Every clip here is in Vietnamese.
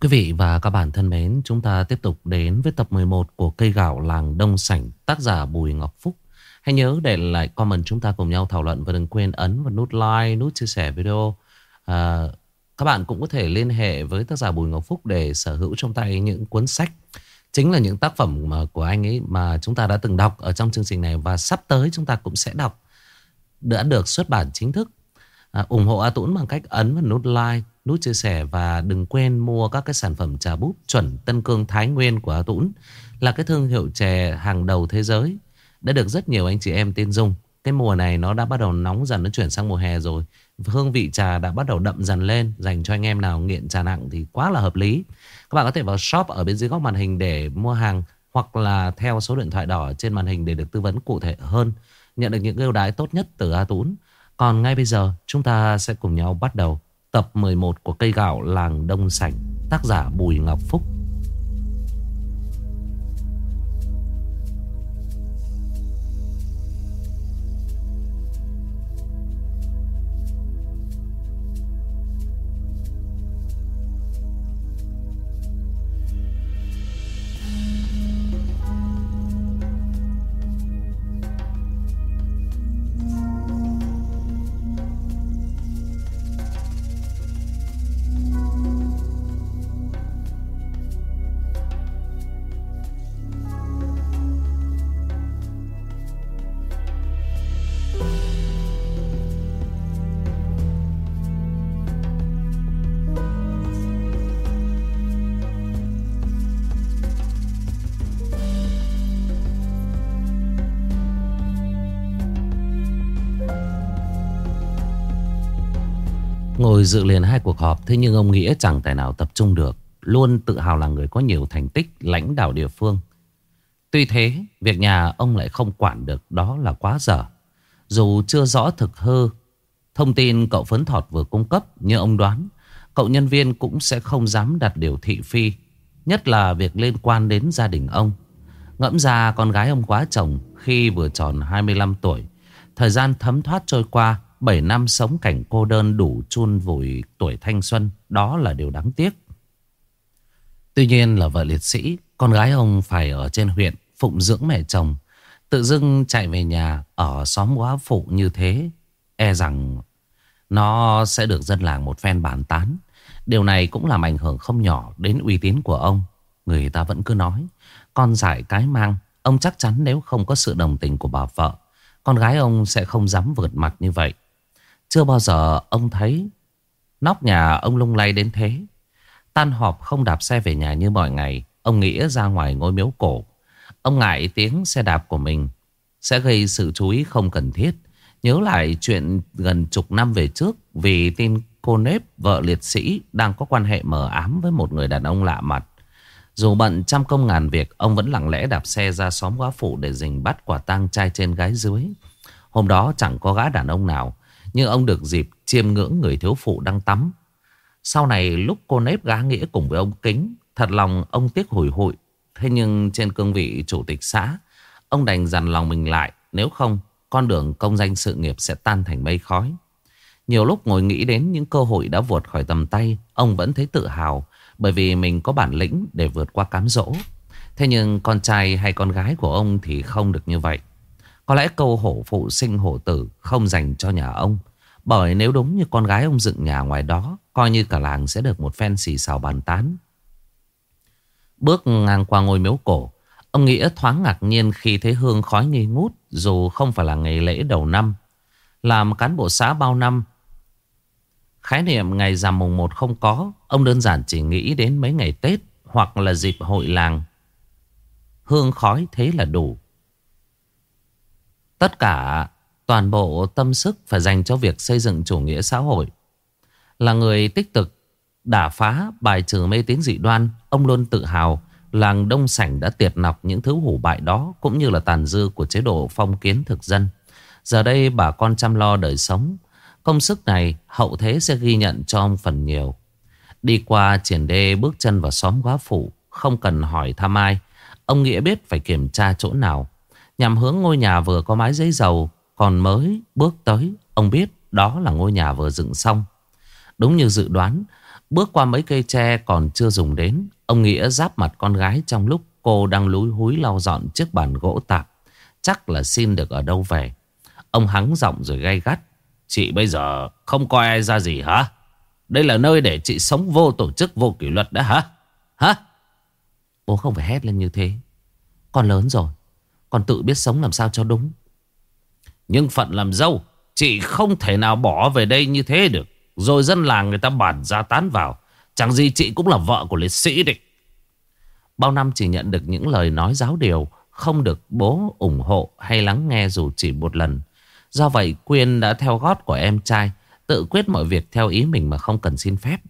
Quý vị và các bạn thân mến, chúng ta tiếp tục đến với tập 11 của cây gạo làng Đông Sảnh, tác giả Bùi Ngọc Phúc. Hãy nhớ để lại comment chúng ta cùng nhau thảo luận và đừng quên ấn vào nút like, nút chia sẻ video. À, các bạn cũng có thể liên hệ với tác giả Bùi Ngọc Phúc để sở hữu trong tay những cuốn sách. Chính là những tác phẩm mà của anh ấy mà chúng ta đã từng đọc ở trong chương trình này và sắp tới chúng ta cũng sẽ đọc. Đã được xuất bản chính thức. À, ủng hộ A Tũng bằng cách ấn vào nút like, nút chia sẻ và đừng quên mua các cái sản phẩm trà búp chuẩn Tân Cương Thái Nguyên của A Tũng là cái thương hiệu chè hàng đầu thế giới đã được rất nhiều anh chị em tin dùng. Cái mùa này nó đã bắt đầu nóng dần nó chuyển sang mùa hè rồi. Hương vị trà đã bắt đầu đậm dần lên dành cho anh em nào nghiện trà nặng thì quá là hợp lý. Các bạn có thể vào shop ở bên dưới góc màn hình để mua hàng hoặc là theo số điện thoại đỏ trên màn hình để được tư vấn cụ thể hơn, nhận được những ưu đãi tốt nhất từ A Tún. Còn ngay bây giờ chúng ta sẽ cùng nhau bắt đầu tập 11 của cây gạo làng Đông Sảnh, tác giả Bùi Ngọc Phúc. Ngồi dự liền hai cuộc họp, Thế nhưng ông Nghĩa chẳng tài nào tập trung được. Luôn tự hào là người có nhiều thành tích, Lãnh đạo địa phương. Tuy thế, việc nhà ông lại không quản được, Đó là quá dở. Dù chưa rõ thực hư, Thông tin cậu phấn thọt vừa cung cấp Như ông đoán, Cậu nhân viên cũng sẽ không dám đặt điều thị phi, Nhất là việc liên quan đến gia đình ông. Ngẫm ra con gái ông quá chồng Khi vừa tròn 25 tuổi, Thời gian thấm thoát trôi qua 7 năm sống cảnh cô đơn đủ chun vùi tuổi thanh xuân, Đó là điều đáng tiếc. Tuy nhiên là vợ liệt sĩ, Con gái ông phải ở trên huyện Phụng dưỡng mẹ chồng, Tự dưng chạy về nhà Ở xóm quá phụ như thế E rằng Nó sẽ được dân làng một phen bàn tán. Điều này cũng làm ảnh hưởng không nhỏ Đến uy tín của ông. Người ta vẫn cứ nói, Con giải cái mang, Ông chắc chắn nếu không có sự đồng tình của bà vợ, Con gái ông sẽ không dám vượt mặt như vậy chưa bao giờ ông thấy Nóc nhà ông lung lay đến thế. Tan họp không đạp xe về nhà như mọi ngày, Ông Nghĩa ra ngoài ngôi miếu cổ. Ông ngại tiếng xe đạp của mình, Sẽ gây sự chú ý không cần thiết. Nhớ lại chuyện gần chục năm về trước, Vì tin cô nếp, vợ liệt sĩ Đang có quan hệ mờ ám với một người đàn ông lạ mặt. Dù bận trăm công ngàn việc, Ông vẫn lặng lẽ đạp xe ra xóm góa phụ Để dình bắt quả tang trai trên gái dưới. Hôm đó chẳng có gã đàn ông nào nhưng ông được dịp chiêm ngưỡng người thiếu phụ đang tắm. Sau này lúc cô nếp gá nghĩa cùng với ông Kính, thật lòng ông tiếc hủi hụi. Thế nhưng trên cương vị chủ tịch xã, ông đành dằn lòng mình lại. Nếu không, con đường công danh sự nghiệp sẽ tan thành mây khói. Nhiều lúc ngồi nghĩ đến những cơ hội đã vượt khỏi tầm tay, ông vẫn thấy tự hào bởi vì mình có bản lĩnh để vượt qua cám dỗ. Thế nhưng con trai hay con gái của ông thì không được như vậy. Có lẽ câu hổ phụ sinh hổ tử không dành cho nhà ông. Bởi nếu đúng như con gái ông dựng nhà ngoài đó, coi như cả làng sẽ được một phen xì xào bàn tán. Bước ngang qua ngôi miếu cổ, ông Nghĩa thoáng ngạc nhiên khi thấy hương khói nghi ngút dù không phải là ngày lễ đầu năm. Làm cán bộ xã bao năm, khái niệm ngày rằm mùng một không có, ông đơn giản chỉ nghĩ đến mấy ngày Tết hoặc là dịp hội làng. Hương khói thế là đủ. Tất cả toàn bộ tâm sức phải dành cho việc xây dựng chủ nghĩa xã hội. Là người tích cực, đả phá, bài trừ mê tín dị đoan, ông luôn tự hào làng Đông Sảnh đã tiệt nọc những thứ hủ bại đó cũng như là tàn dư của chế độ phong kiến thực dân. Giờ đây bà con chăm lo đời sống, công sức này hậu thế sẽ ghi nhận cho ông phần nhiều. Đi qua triển đê bước chân vào xóm quá phụ, không cần hỏi thăm ai. Ông Nghĩa biết phải kiểm tra chỗ nào Nhằm hướng ngôi nhà vừa có mái giấy dầu, Còn mới bước tới, Ông biết đó là ngôi nhà vừa dựng xong. Đúng như dự đoán, Bước qua mấy cây tre còn chưa dùng đến, Ông Nghĩa giáp mặt con gái trong lúc cô đang lúi húi lau dọn chiếc bàn gỗ tạp Chắc là xin được ở đâu về. Ông hắng giọng rồi gay gắt. Chị bây giờ không coi ai ra gì hả? Đây là nơi để chị sống vô tổ chức, vô kỷ luật đó hả? Hả? Bố không phải hét lên như thế. Con lớn rồi. Con tự biết sống làm sao cho đúng. Nhưng phận làm dâu Chị không thể nào bỏ về đây như thế được. Rồi dân làng người ta bản ra tán vào. Chẳng gì chị cũng là vợ của liệt sĩ đấy Bao năm chỉ nhận được những lời nói giáo điều Không được bố ủng hộ hay lắng nghe dù chỉ một lần. Do vậy Quyên đã theo gót của em trai Tự quyết mọi việc theo ý mình mà không cần xin phép.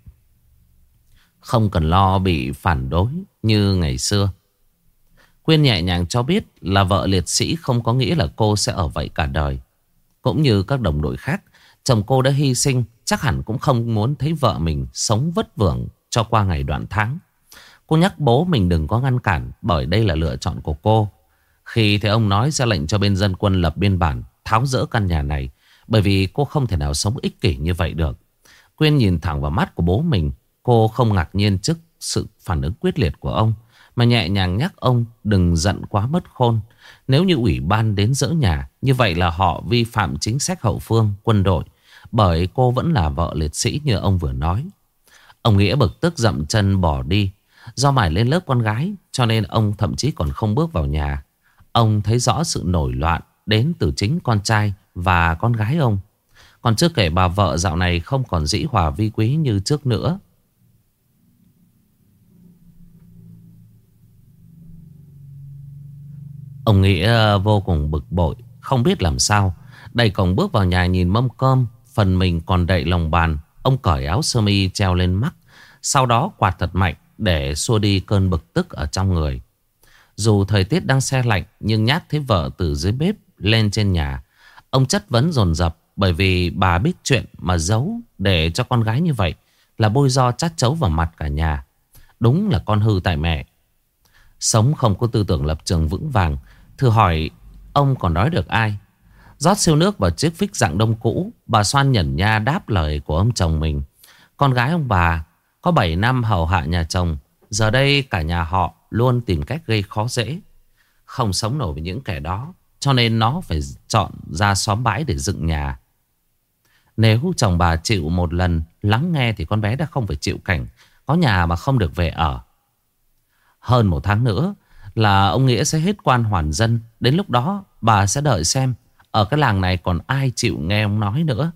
Không cần lo bị phản đối như ngày xưa Quyên nhẹ nhàng cho biết là vợ liệt sĩ không có nghĩa là cô sẽ ở vậy cả đời. Cũng như các đồng đội khác, Chồng cô đã hy sinh, Chắc hẳn cũng không muốn thấy vợ mình sống vất vưởng cho qua ngày đoạn tháng. Cô nhắc bố mình đừng có ngăn cản, Bởi đây là lựa chọn của cô. Khi thấy ông nói ra lệnh cho bên dân quân lập biên bản, Tháo rỡ căn nhà này, Bởi vì cô không thể nào sống ích kỷ như vậy được. Quyên nhìn thẳng vào mắt của bố mình, Cô không ngạc nhiên trước sự phản ứng quyết liệt của ông. Mà nhẹ nhàng nhắc ông, đừng giận quá mất khôn. Nếu như ủy ban đến dỡ nhà, Như vậy là họ vi phạm chính sách hậu phương, quân đội, Bởi cô vẫn là vợ liệt sĩ như ông vừa nói. Ông Nghĩa bực tức dậm chân bỏ đi, Do mải lên lớp con gái, Cho nên ông thậm chí còn không bước vào nhà. Ông thấy rõ sự nổi loạn Đến từ chính con trai và con gái ông. Còn chưa kể bà vợ dạo này Không còn dĩ hòa vi quý như trước nữa. Ông Nghĩa ờ, vô cùng bực bội, Không biết làm sao. Đẩy cổng bước vào nhà nhìn mâm cơm, Phần mình còn đậy lòng bàn. Ông cởi áo sơ mi treo lên mắt, Sau đó quạt thật mạnh Để xua đi cơn bực tức ở trong người. Dù thời tiết đang xe lạnh, Nhưng nhát thấy vợ từ dưới bếp lên trên nhà. Ông chất vấn dồn dập, Bởi vì bà biết chuyện mà giấu Để cho con gái như vậy Là bôi do chát chấu vào mặt cả nhà. Đúng là con hư tại mẹ. Sống không có tư tưởng lập trường vững vàng Thử hỏi, ông còn nói được ai? Rót siêu nước vào chiếc phích dạng đông cũ, Bà Soan nhẩn nha đáp lời của ông chồng mình. Con gái ông bà, Có 7 năm hầu hạ nhà chồng, Giờ đây cả nhà họ luôn tìm cách gây khó dễ. Không sống nổi với những kẻ đó, Cho nên nó phải chọn ra xóm bãi để dựng nhà. Nếu chồng bà chịu một lần lắng nghe Thì con bé đã không phải chịu cảnh, Có nhà mà không được về ở. Hơn một tháng nữa là ông Nghĩa sẽ hết quan hoàn dân. Đến lúc đó, bà sẽ đợi xem ở cái làng này còn ai chịu nghe ông nói nữa.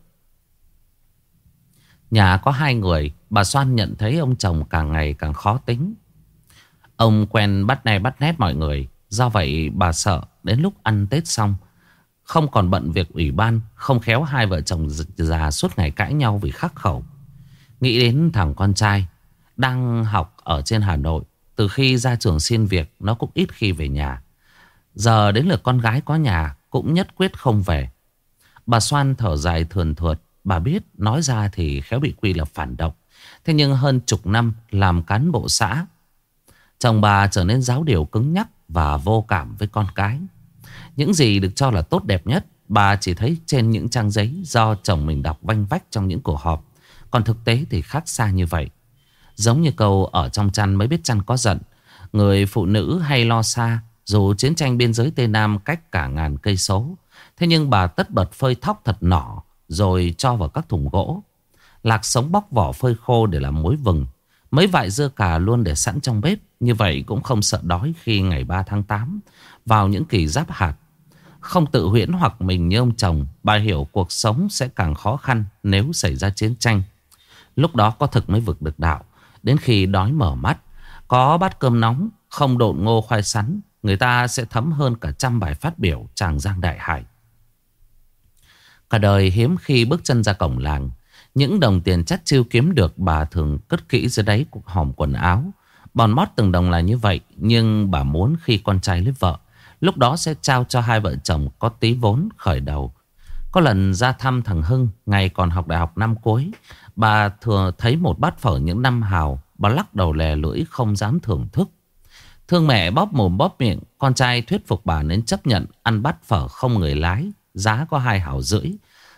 Nhà có hai người, Bà Soan nhận thấy ông chồng càng ngày càng khó tính. Ông quen bắt này bắt nét mọi người, Do vậy bà sợ đến lúc ăn Tết xong, Không còn bận việc ủy ban, Không khéo hai vợ chồng già suốt ngày cãi nhau vì khắc khẩu. Nghĩ đến thằng con trai Đang học ở trên Hà Nội từ khi ra trường xin việc, Nó cũng ít khi về nhà Giờ đến lượt con gái có nhà, cũng nhất quyết không về. Bà Soan thở dài thườn thượt. Bà biết, nói ra thì khéo bị quy là phản động. Thế nhưng hơn chục năm làm cán bộ xã. Chồng bà trở nên giáo điều cứng nhắc và vô cảm với con cái. Những gì được cho là tốt đẹp nhất. Bà chỉ thấy trên những trang giấy do chồng mình đọc vanh vách trong những cuộc họp. Còn thực tế thì khác xa như vậy. Giống như câu ở trong chăn mới biết chăn có giận. Người phụ nữ hay lo xa, dù chiến tranh biên giới Tây Nam cách cả ngàn cây số. Thế nhưng bà tất bật phơi thóc thật nỏ, Rồi cho vào các thùng gỗ. Lạc sống bóc vỏ phơi khô để làm muối vừng. Mấy vại dưa cà luôn để sẵn trong bếp. Như vậy cũng không sợ đói khi ngày 3 tháng 8 Vào những kỳ giáp hạt. Không tự huyễn hoặc mình như ông chồng, Bà hiểu cuộc sống sẽ càng khó khăn Nếu xảy ra chiến tranh. Lúc đó có thực mới vực được đạo. Đến khi đói mở mắt. Có bát cơm nóng, Không độn ngô khoai sắn, Người ta sẽ thấm hơn cả trăm bài phát biểu Tràng Giang Đại Hải. Cả đời hiếm khi bước chân ra cổng làng, Những đồng tiền chắt chiêu kiếm được Bà thường cất kỹ dưới đáy cuộc hòm quần áo. Bòn mót từng đồng là như vậy, Nhưng bà muốn khi con trai lấy vợ, Lúc đó sẽ trao cho hai vợ chồng Có tí vốn khởi đầu. Có lần ra thăm thằng Hưng, Ngày còn học đại học năm cuối Bà thừa thấy một bát phở những năm hào, Bà lắc đầu lè lưỡi không dám thưởng thức Thương mẹ bóp mồm bóp miệng, Con trai thuyết phục bà nên chấp nhận Ăn bát phở không người lái, Giá có hai hào rưỡi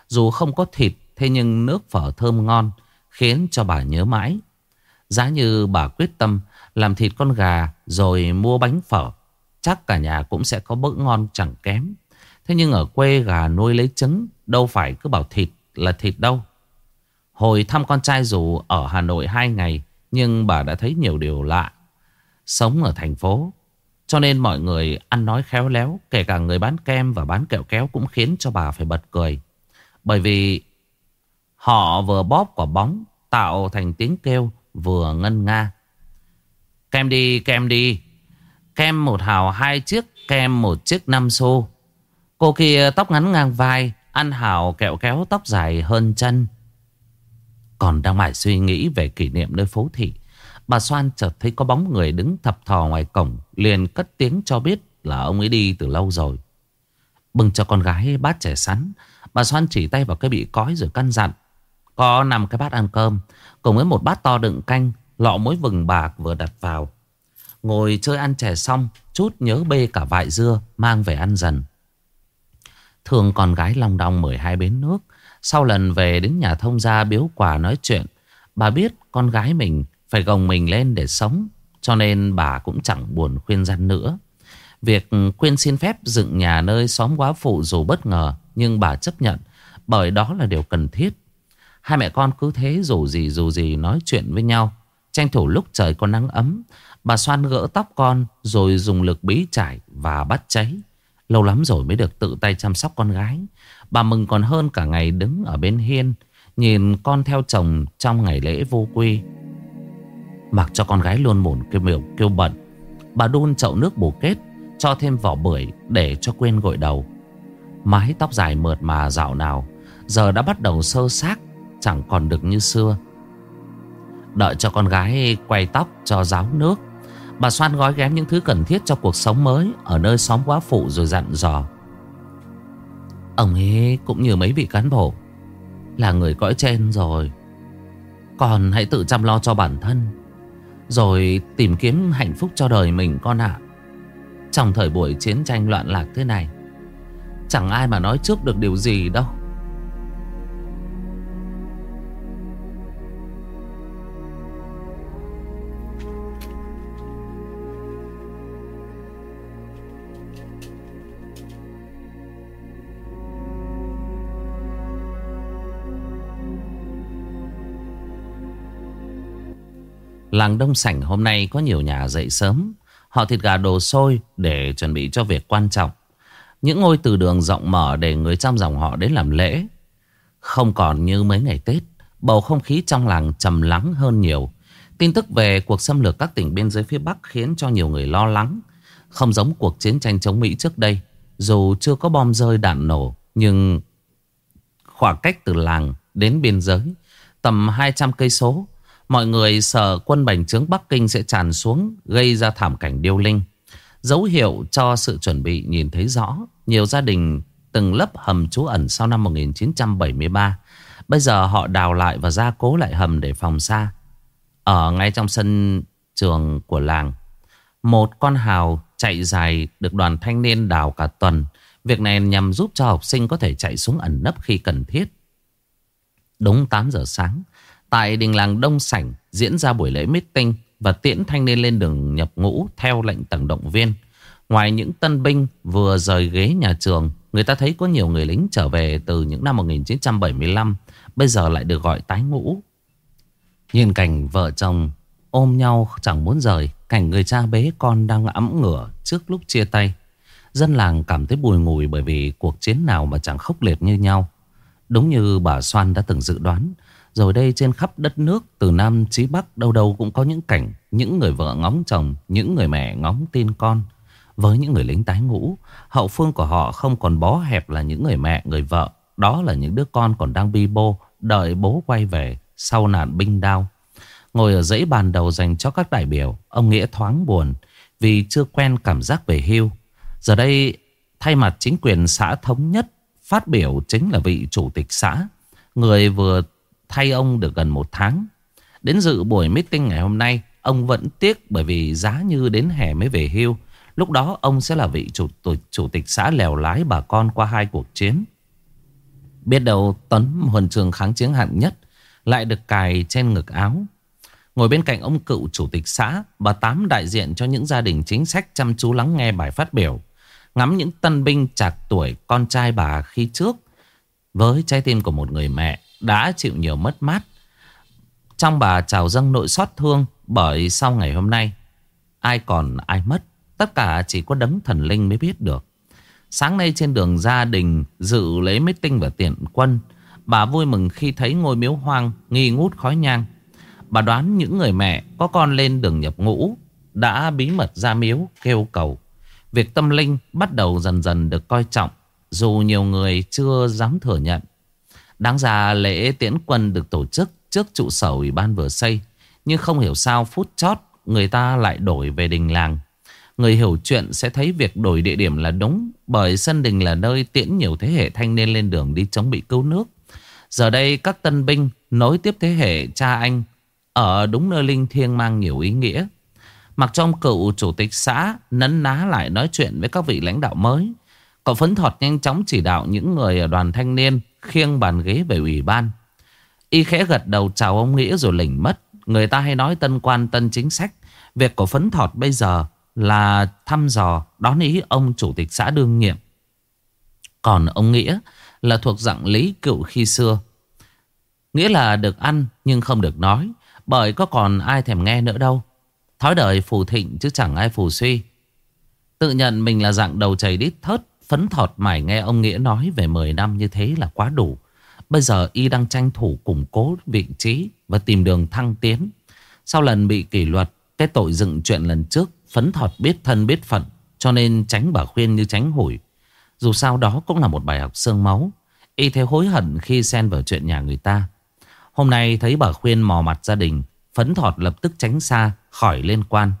Dù không có thịt, Thế nhưng nước phở thơm ngon, Khiến cho bà nhớ mãi Giá như bà quyết tâm, làm thịt con gà rồi mua bánh phở. Chắc cả nhà cũng sẽ có bữa ngon chẳng kém. Thế nhưng ở quê gà nuôi lấy trứng, đâu phải cứ bảo thịt là thịt đâu. Hồi thăm con trai dù ở Hà Nội hai ngày, nhưng bà đã thấy nhiều điều lạ. Sống ở thành phố, cho nên mọi người ăn nói khéo léo, Kể cả người bán kem và bán kẹo kéo Cũng khiến cho bà phải bật cười. Bởi vì họ vừa bóp quả bóng, Tạo thành tiếng kêu, vừa ngân nga. Kem đi kem đi. Kem một hào hai chiếc, Kem một chiếc năm xu Cô kia tóc ngắn ngang vai, Ăn hào kẹo kéo tóc dài hơn chân. Còn đang mải suy nghĩ về kỷ niệm nơi phố thị. Bà Soan chợt thấy có bóng người đứng thập thò ngoài cổng, Liền cất tiếng cho biết là ông ấy đi từ lâu rồi. Bưng cho con gái, bát chè sắn Bà Soan chỉ tay vào cái bị cói rồi căn dặn, Có nằm cái bát ăn cơm, Cùng với một bát to đựng canh, Lọ muối vừng bạc vừa đặt vào. Ngồi chơi ăn chè xong, Chút nhớ bê cả vại dưa, Mang về ăn dần. Thường con gái long đong mời hai bến nước sau lần về đến nhà thông gia biếu quà nói chuyện, Bà biết con gái mình phải gồng mình lên để sống, Cho nên bà cũng chẳng buồn khuyên răn nữa. Việc khuyên xin phép dựng nhà nơi xóm quá phụ dù bất ngờ, Nhưng bà chấp nhận, Bởi đó là điều cần thiết. Hai mẹ con cứ thế dù gì dù gì nói chuyện với nhau. Tranh thủ lúc trời còn nắng ấm, Bà xoan gỡ tóc con Rồi dùng lực bí chải và bắt cháy. Lâu lắm rồi mới được tự tay chăm sóc con gái. Bà mừng còn hơn cả ngày đứng ở bên hiên, Nhìn con theo chồng trong ngày lễ vô quy. Mặc cho con gái luôn mồn kêu miệng kêu bận, Bà đun chậu nước bổ kết, Cho thêm vỏ bưởi để cho quên gội đầu. Mái tóc dài mượt mà dạo nào, Giờ đã bắt đầu sơ xác, Chẳng còn được như xưa. Đợi cho con gái quay tóc cho ráo nước, Bà xoan gói ghém những thứ cần thiết cho cuộc sống mới Ở nơi xóm quá phụ rồi dặn dò. Ông ấy cũng như mấy vị cán bộ, Là người cõi trên rồi. Còn hãy tự chăm lo cho bản thân, rồi tìm kiếm hạnh phúc cho đời mình con ạ. Trong thời buổi chiến tranh loạn lạc thế này, Chẳng ai mà nói trước được điều gì đâu. Làng Đông Sảnh hôm nay có nhiều nhà dậy sớm. Họ thịt gà đồ sôi để chuẩn bị cho việc quan trọng. Những ngôi từ đường rộng mở để người trong dòng họ đến làm lễ. Không còn như mấy ngày Tết, bầu không khí trong làng trầm lắng hơn nhiều. Tin tức về cuộc xâm lược các tỉnh biên giới phía Bắc khiến cho nhiều người lo lắng. Không giống cuộc chiến tranh chống Mỹ trước đây, dù chưa có bom rơi đạn nổ, nhưng khoảng cách từ làng đến biên giới tầm 200 cây số Mọi người sợ quân bành trướng Bắc Kinh sẽ tràn xuống, gây ra thảm cảnh điêu linh. Dấu hiệu cho sự chuẩn bị nhìn thấy rõ. Nhiều gia đình từng lấp hầm trú ẩn sau năm 1973. Bây giờ họ đào lại và gia cố lại hầm để phòng xa. Ở ngay trong sân trường của làng. Một con hào chạy dài được đoàn thanh niên đào cả tuần. Việc này nhằm giúp cho học sinh có thể chạy xuống ẩn nấp khi cần thiết. Đúng 8 giờ sáng. Tại đình làng Đông Sảnh diễn ra buổi lễ meeting và tiễn thanh niên lên đường nhập ngũ theo lệnh tổng động viên. Ngoài những tân binh vừa rời ghế nhà trường, người ta thấy có nhiều người lính trở về từ những năm 1975, bây giờ lại được gọi tái ngũ. Nhìn cảnh vợ chồng ôm nhau chẳng muốn rời, cảnh người cha bế con đang ấm ngửa trước lúc chia tay. Dân làng cảm thấy bùi ngùi bởi vì cuộc chiến nào mà chẳng khốc liệt như nhau. Đúng như bà Soan đã từng dự đoán, rồi đây trên khắp đất nước, Từ Nam chí Bắc đâu đâu cũng có những cảnh, Những người vợ ngóng chồng, Những người mẹ ngóng tin con. Với những người lính tái ngũ, Hậu phương của họ không còn bó hẹp là những người mẹ, người vợ. Đó là những đứa con còn đang bi bô, Đợi bố quay về Sau nạn binh đao. Ngồi ở dãy bàn đầu dành cho các đại biểu, Ông Nghĩa thoáng buồn Vì chưa quen cảm giác về hưu. Giờ đây, thay mặt chính quyền xã thống nhất, Phát biểu chính là vị chủ tịch xã, Người vừa thay ông được gần một tháng. Đến dự buổi meeting ngày hôm nay, ông vẫn tiếc bởi vì giá như đến hè mới về hưu. Lúc đó ông sẽ là vị chủ, chủ tịch xã lèo lái bà con qua hai cuộc chiến. Biết đâu tấn huần trường kháng chiến hạng nhất lại được cài trên ngực áo. Ngồi bên cạnh ông cựu chủ tịch xã Bà Tám đại diện cho những gia đình chính sách Chăm chú lắng nghe bài phát biểu Ngắm những tân binh chạc tuổi Con trai bà khi trước Với trái tim của một người mẹ đã chịu nhiều mất mát. Trong bà trào dâng nội xót thương, Bởi sau ngày hôm nay, Ai còn ai mất, Tất cả chỉ có đấng thần linh mới biết được. Sáng nay trên đường gia đình Dự lễ tinh và tiện quân, Bà vui mừng khi thấy ngôi miếu hoang Nghi ngút khói nhang. Bà đoán những người mẹ có con lên đường nhập ngũ Đã bí mật ra miếu kêu cầu. Việc tâm linh bắt đầu dần dần được coi trọng, Dù nhiều người chưa dám thừa nhận. Đáng ra lễ tiễn quân được tổ chức trước trụ sở ủy ban vừa xây. Nhưng không hiểu sao phút chót, người ta lại đổi về đình làng. Người hiểu chuyện sẽ thấy việc đổi địa điểm là đúng, Bởi sân đình là nơi tiễn nhiều thế hệ thanh niên lên đường đi chống bị cứu nước. Giờ đây các tân binh nối tiếp thế hệ cha anh Ở đúng nơi linh thiêng mang nhiều ý nghĩa. Mặc trong cựu chủ tịch xã nấn ná lại nói chuyện với các vị lãnh đạo mới. Cậu phấn thọt nhanh chóng chỉ đạo những người ở đoàn thanh niên khiêng bàn ghế về ủy ban Y khẽ gật đầu chào ông Nghĩa rồi lỉnh mất Người ta hay nói tân quan, tân chính sách Việc của phấn thọt bây giờ là thăm dò, đón ý ông chủ tịch xã đương nhiệm. Còn ông Nghĩa là thuộc dạng lý cựu khi xưa. Nghĩa là được ăn nhưng không được nói. Bởi có còn ai thèm nghe nữa đâu. Thói đời phù thịnh chứ chẳng ai phù suy. Tự nhận mình là dạng đầu chảy đít thớt. Phấn thọt mải nghe ông Nghĩa nói về 10 năm như thế là quá đủ. Bây giờ y đang tranh thủ củng cố vị trí và tìm đường thăng tiến. Sau lần bị kỷ luật, cái tội dựng chuyện lần trước Phấn thọt biết thân biết phận Cho nên tránh bà khuyên như tránh hủi Dù sao đó cũng là một bài học xương máu Y thế hối hận khi xen vào chuyện nhà người ta Hôm nay thấy bà khuyên mò mặt gia đình Phấn thọt lập tức tránh xa Khỏi liên quan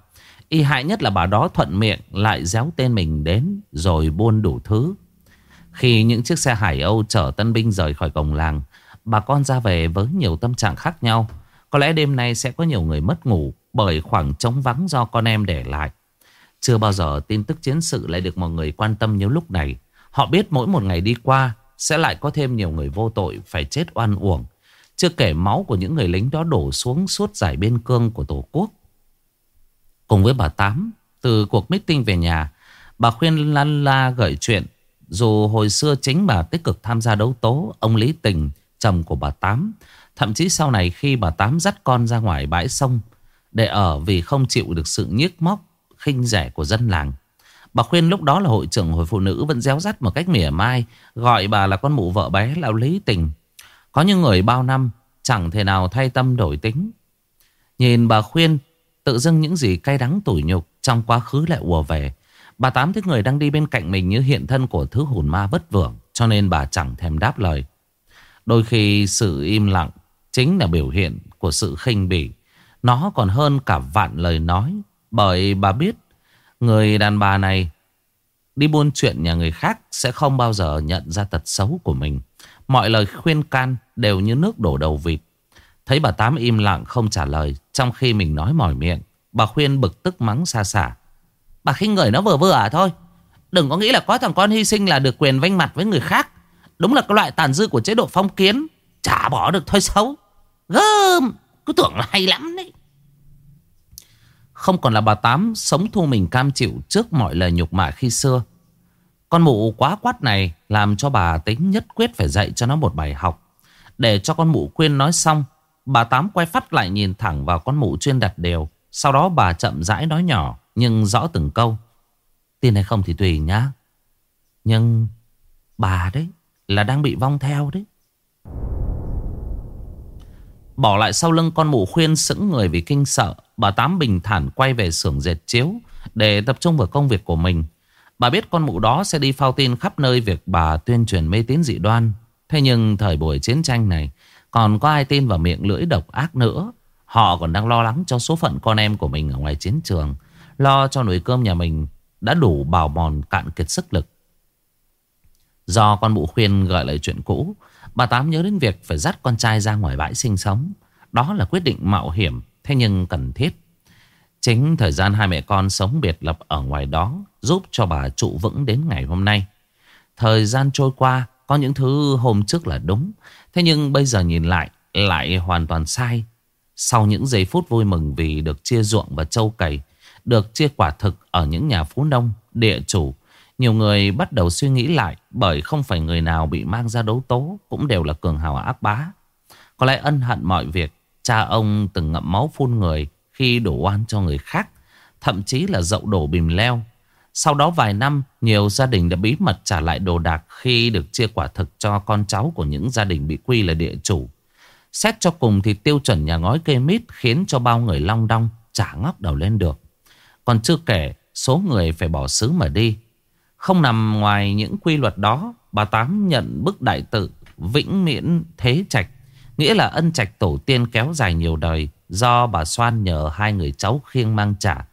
Y hại nhất là bà đó thuận miệng Lại déo tên mình đến Rồi buôn đủ thứ Khi những chiếc xe hải âu chở tân binh rời khỏi cổng làng, Bà con ra về với nhiều tâm trạng khác nhau Có lẽ đêm nay sẽ có nhiều người mất ngủ bởi khoảng trống vắng do con em để lại. Chưa bao giờ tin tức chiến sự lại được mọi người quan tâm như lúc này. Họ biết mỗi một ngày đi qua sẽ lại có thêm nhiều người vô tội phải chết oan uổng. Chưa kể máu của những người lính đó đổ xuống suốt giải biên cương của Tổ quốc. Cùng với bà Tám, từ cuộc meeting về nhà, bà khuyên Lan La gợi chuyện. Dù hồi xưa chính bà tích cực tham gia đấu tố, ông Lý Tình, chồng của bà Tám. Thậm chí sau này khi bà Tám dắt con ra ngoài bãi sông, để ở vì không chịu được sự nhiếc móc khinh rẻ của dân làng. Bà khuyên lúc đó là hội trưởng hội phụ nữ vẫn réo rắt một cách mỉa mai, gọi bà là con mụ vợ bé là lý tình. Có những người bao năm chẳng thể nào thay tâm đổi tính. Nhìn bà khuyên, tự dưng những gì cay đắng tủi nhục trong quá khứ lại ùa về. Bà Tám thấy người đang đi bên cạnh mình như hiện thân của thứ hồn ma bất vượng, cho nên bà chẳng thèm đáp lời. Đôi khi sự im lặng chính là biểu hiện của sự khinh bỉ. Nó còn hơn cả vạn lời nói Bởi bà biết Người đàn bà này Đi buôn chuyện nhà người khác Sẽ không bao giờ nhận ra tật xấu của mình Mọi lời khuyên can Đều như nước đổ đầu vịt Thấy bà Tám im lặng không trả lời Trong khi mình nói mỏi miệng Bà khuyên bực tức mắng xa xả. Bà khinh người nó vừa vừa à thôi. Đừng có nghĩ là có thằng con hy sinh là được quyền vanh mặt với người khác. Đúng là cái loại tàn dư của chế độ phong kiến. Chả bỏ được thôi xấu. Gơm! Cứ tưởng là hay lắm đấy. Không còn là bà Tám sống thu mình cam chịu trước mọi lời nhục mạ khi xưa. Con mụ quá quát này làm cho bà tính nhất quyết phải dạy cho nó một bài học. Để cho con mụ khuyên nói xong, bà Tám quay phát lại nhìn thẳng vào con mụ chuyên đặt đều. Sau đó bà chậm rãi nói nhỏ, nhưng rõ từng câu. Tin hay không thì tùy nhá. Nhưng bà đấy là đang bị vong theo đấy. Bỏ lại sau lưng con mụ khuyên sững người vì kinh sợ, Bà Tám bình thản quay về xưởng dệt chiếu Để tập trung vào công việc của mình Bà biết con mụ đó sẽ đi phao tin khắp nơi Việc bà tuyên truyền mê tín dị đoan Thế nhưng thời buổi chiến tranh này còn có ai tin vào miệng lưỡi độc ác nữa? Họ còn đang lo lắng cho số phận con em của mình ở ngoài chiến trường, Lo cho nồi cơm nhà mình Đã đủ bào mòn cạn kiệt sức lực. Do con mụ khuyên gợi lại chuyện cũ, Bà Tám nhớ đến việc phải dắt con trai ra ngoài bãi sinh sống. Đó là quyết định mạo hiểm, Thế nhưng cần thiết. Chính thời gian hai mẹ con sống biệt lập ở ngoài đó Giúp cho bà trụ vững đến ngày hôm nay. Thời gian trôi qua có những thứ hôm trước là đúng Thế nhưng bây giờ nhìn lại Lại hoàn toàn sai Sau những giây phút vui mừng vì được chia ruộng và châu cày, được chia quả thực ở những nhà phú nông, địa chủ, nhiều người bắt đầu suy nghĩ lại bởi không phải người nào bị mang ra đấu tố cũng đều là cường hào ác bá. Có lẽ ân hận mọi việc, cha ông từng ngậm máu phun người khi đổ oan cho người khác, thậm chí là dậu đổ bìm leo. Sau đó vài năm, nhiều gia đình đã bí mật trả lại đồ đạc khi được chia quả thực cho con cháu của những gia đình bị quy là địa chủ. Xét cho cùng thì tiêu chuẩn nhà ngói cây mít khiến cho bao người long đong chả ngóc đầu lên được. Còn chưa kể số người phải bỏ xứ mà đi. Không nằm ngoài những quy luật đó, bà Tám nhận bức đại tự vĩnh miễn thế trạch. Nghĩa là ân trạch tổ tiên kéo dài nhiều đời do bà Soan nhờ hai người cháu khiêng mang trả.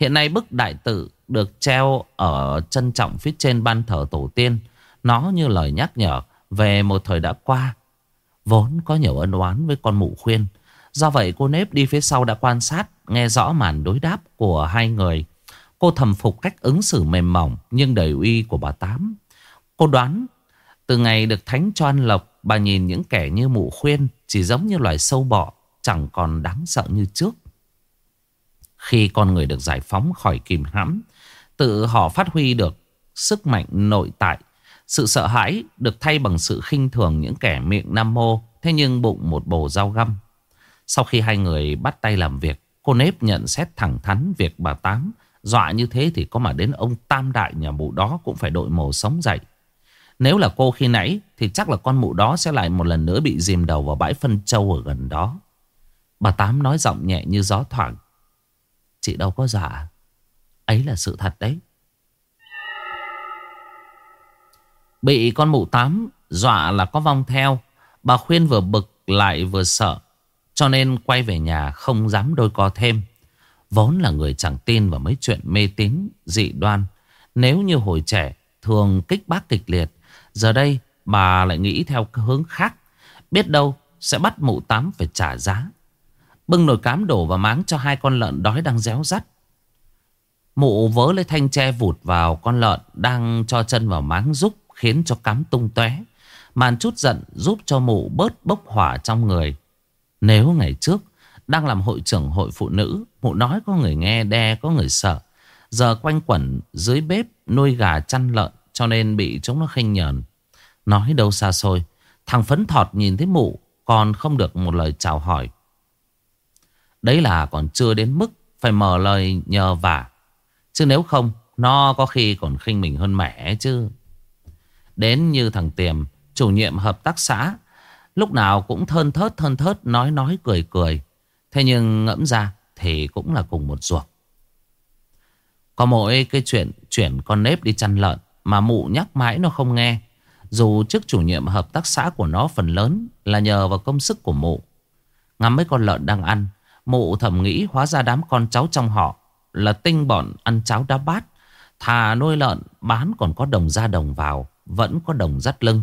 Hiện nay bức đại tự được treo ở trân trọng phía trên ban thờ tổ tiên. Nó như lời nhắc nhở về một thời đã qua. Vốn có nhiều ân oán với con mụ khuyên. Do vậy cô nếp đi phía sau đã quan sát, nghe rõ màn đối đáp của hai người. Cô thầm phục cách ứng xử mềm mỏng nhưng đầy uy của bà Tám. Cô đoán từ ngày được thánh cho ăn lộc, bà nhìn những kẻ như mụ khuyên chỉ giống như loài sâu bọ, chẳng còn đáng sợ như trước. Khi con người được giải phóng khỏi kìm hãm, tự họ phát huy được sức mạnh nội tại. Sự sợ hãi được thay bằng sự khinh thường những kẻ miệng nam mô, thế nhưng bụng một bồ dao găm. Sau khi hai người bắt tay làm việc, cô nếp nhận xét thẳng thắn việc bà Tám Dọa như thế thì có mà đến ông tam đại nhà mụ đó cũng phải đội mồ sống dậy. Nếu là cô khi nãy thì chắc là con mụ đó sẽ lại một lần nữa bị dìm đầu vào bãi phân châu ở gần đó. Bà Tám nói giọng nhẹ như gió thoảng. Chị đâu có giả. Ấy là sự thật đấy. Bị con mụ Tám dọa là có vong theo. Bà khuyên vừa bực lại vừa sợ. Cho nên quay về nhà không dám đôi co thêm. Vốn là người chẳng tin vào mấy chuyện mê tín, dị đoan. Nếu như hồi trẻ thường kích bác kịch liệt. Giờ đây bà lại nghĩ theo hướng khác. Biết đâu sẽ bắt mụ tám phải trả giá. Bưng nồi cám đổ và máng cho hai con lợn đói đang réo rắt. Mụ vớ lấy thanh tre vụt vào con lợn đang cho chân vào máng giúp khiến cho cám tung tóe. Màn chút giận giúp cho mụ bớt bốc hỏa trong người. Nếu ngày trước đang làm hội trưởng hội phụ nữ, Mụ nói có người nghe đe, có người sợ Giờ quanh quẩn dưới bếp nuôi gà chăn lợn Cho nên bị chúng nó khinh nhờn Nói đâu xa xôi, Thằng phấn thọt nhìn thấy mụ Còn không được một lời chào hỏi Đấy là còn chưa đến mức Phải mở lời nhờ vả Chứ nếu không Nó có khi còn khinh mình hơn mẹ chứ Đến như thằng Tiềm Chủ nhiệm hợp tác xã Lúc nào cũng thơn thớt thơn thớt Nói nói cười cười Thế nhưng ngẫm ra thì cũng là cùng một ruột. Có mỗi cái chuyện chuyển con nếp đi chăn lợn mà mụ nhắc mãi nó không nghe. Dù chức chủ nhiệm hợp tác xã của nó phần lớn là nhờ vào công sức của mụ. Ngắm mấy con lợn đang ăn, mụ thầm nghĩ hóa ra đám con cháu trong họ là tinh bọn ăn cháo đá bát. Thà nuôi lợn bán còn có đồng ra đồng vào, vẫn có đồng dắt lưng.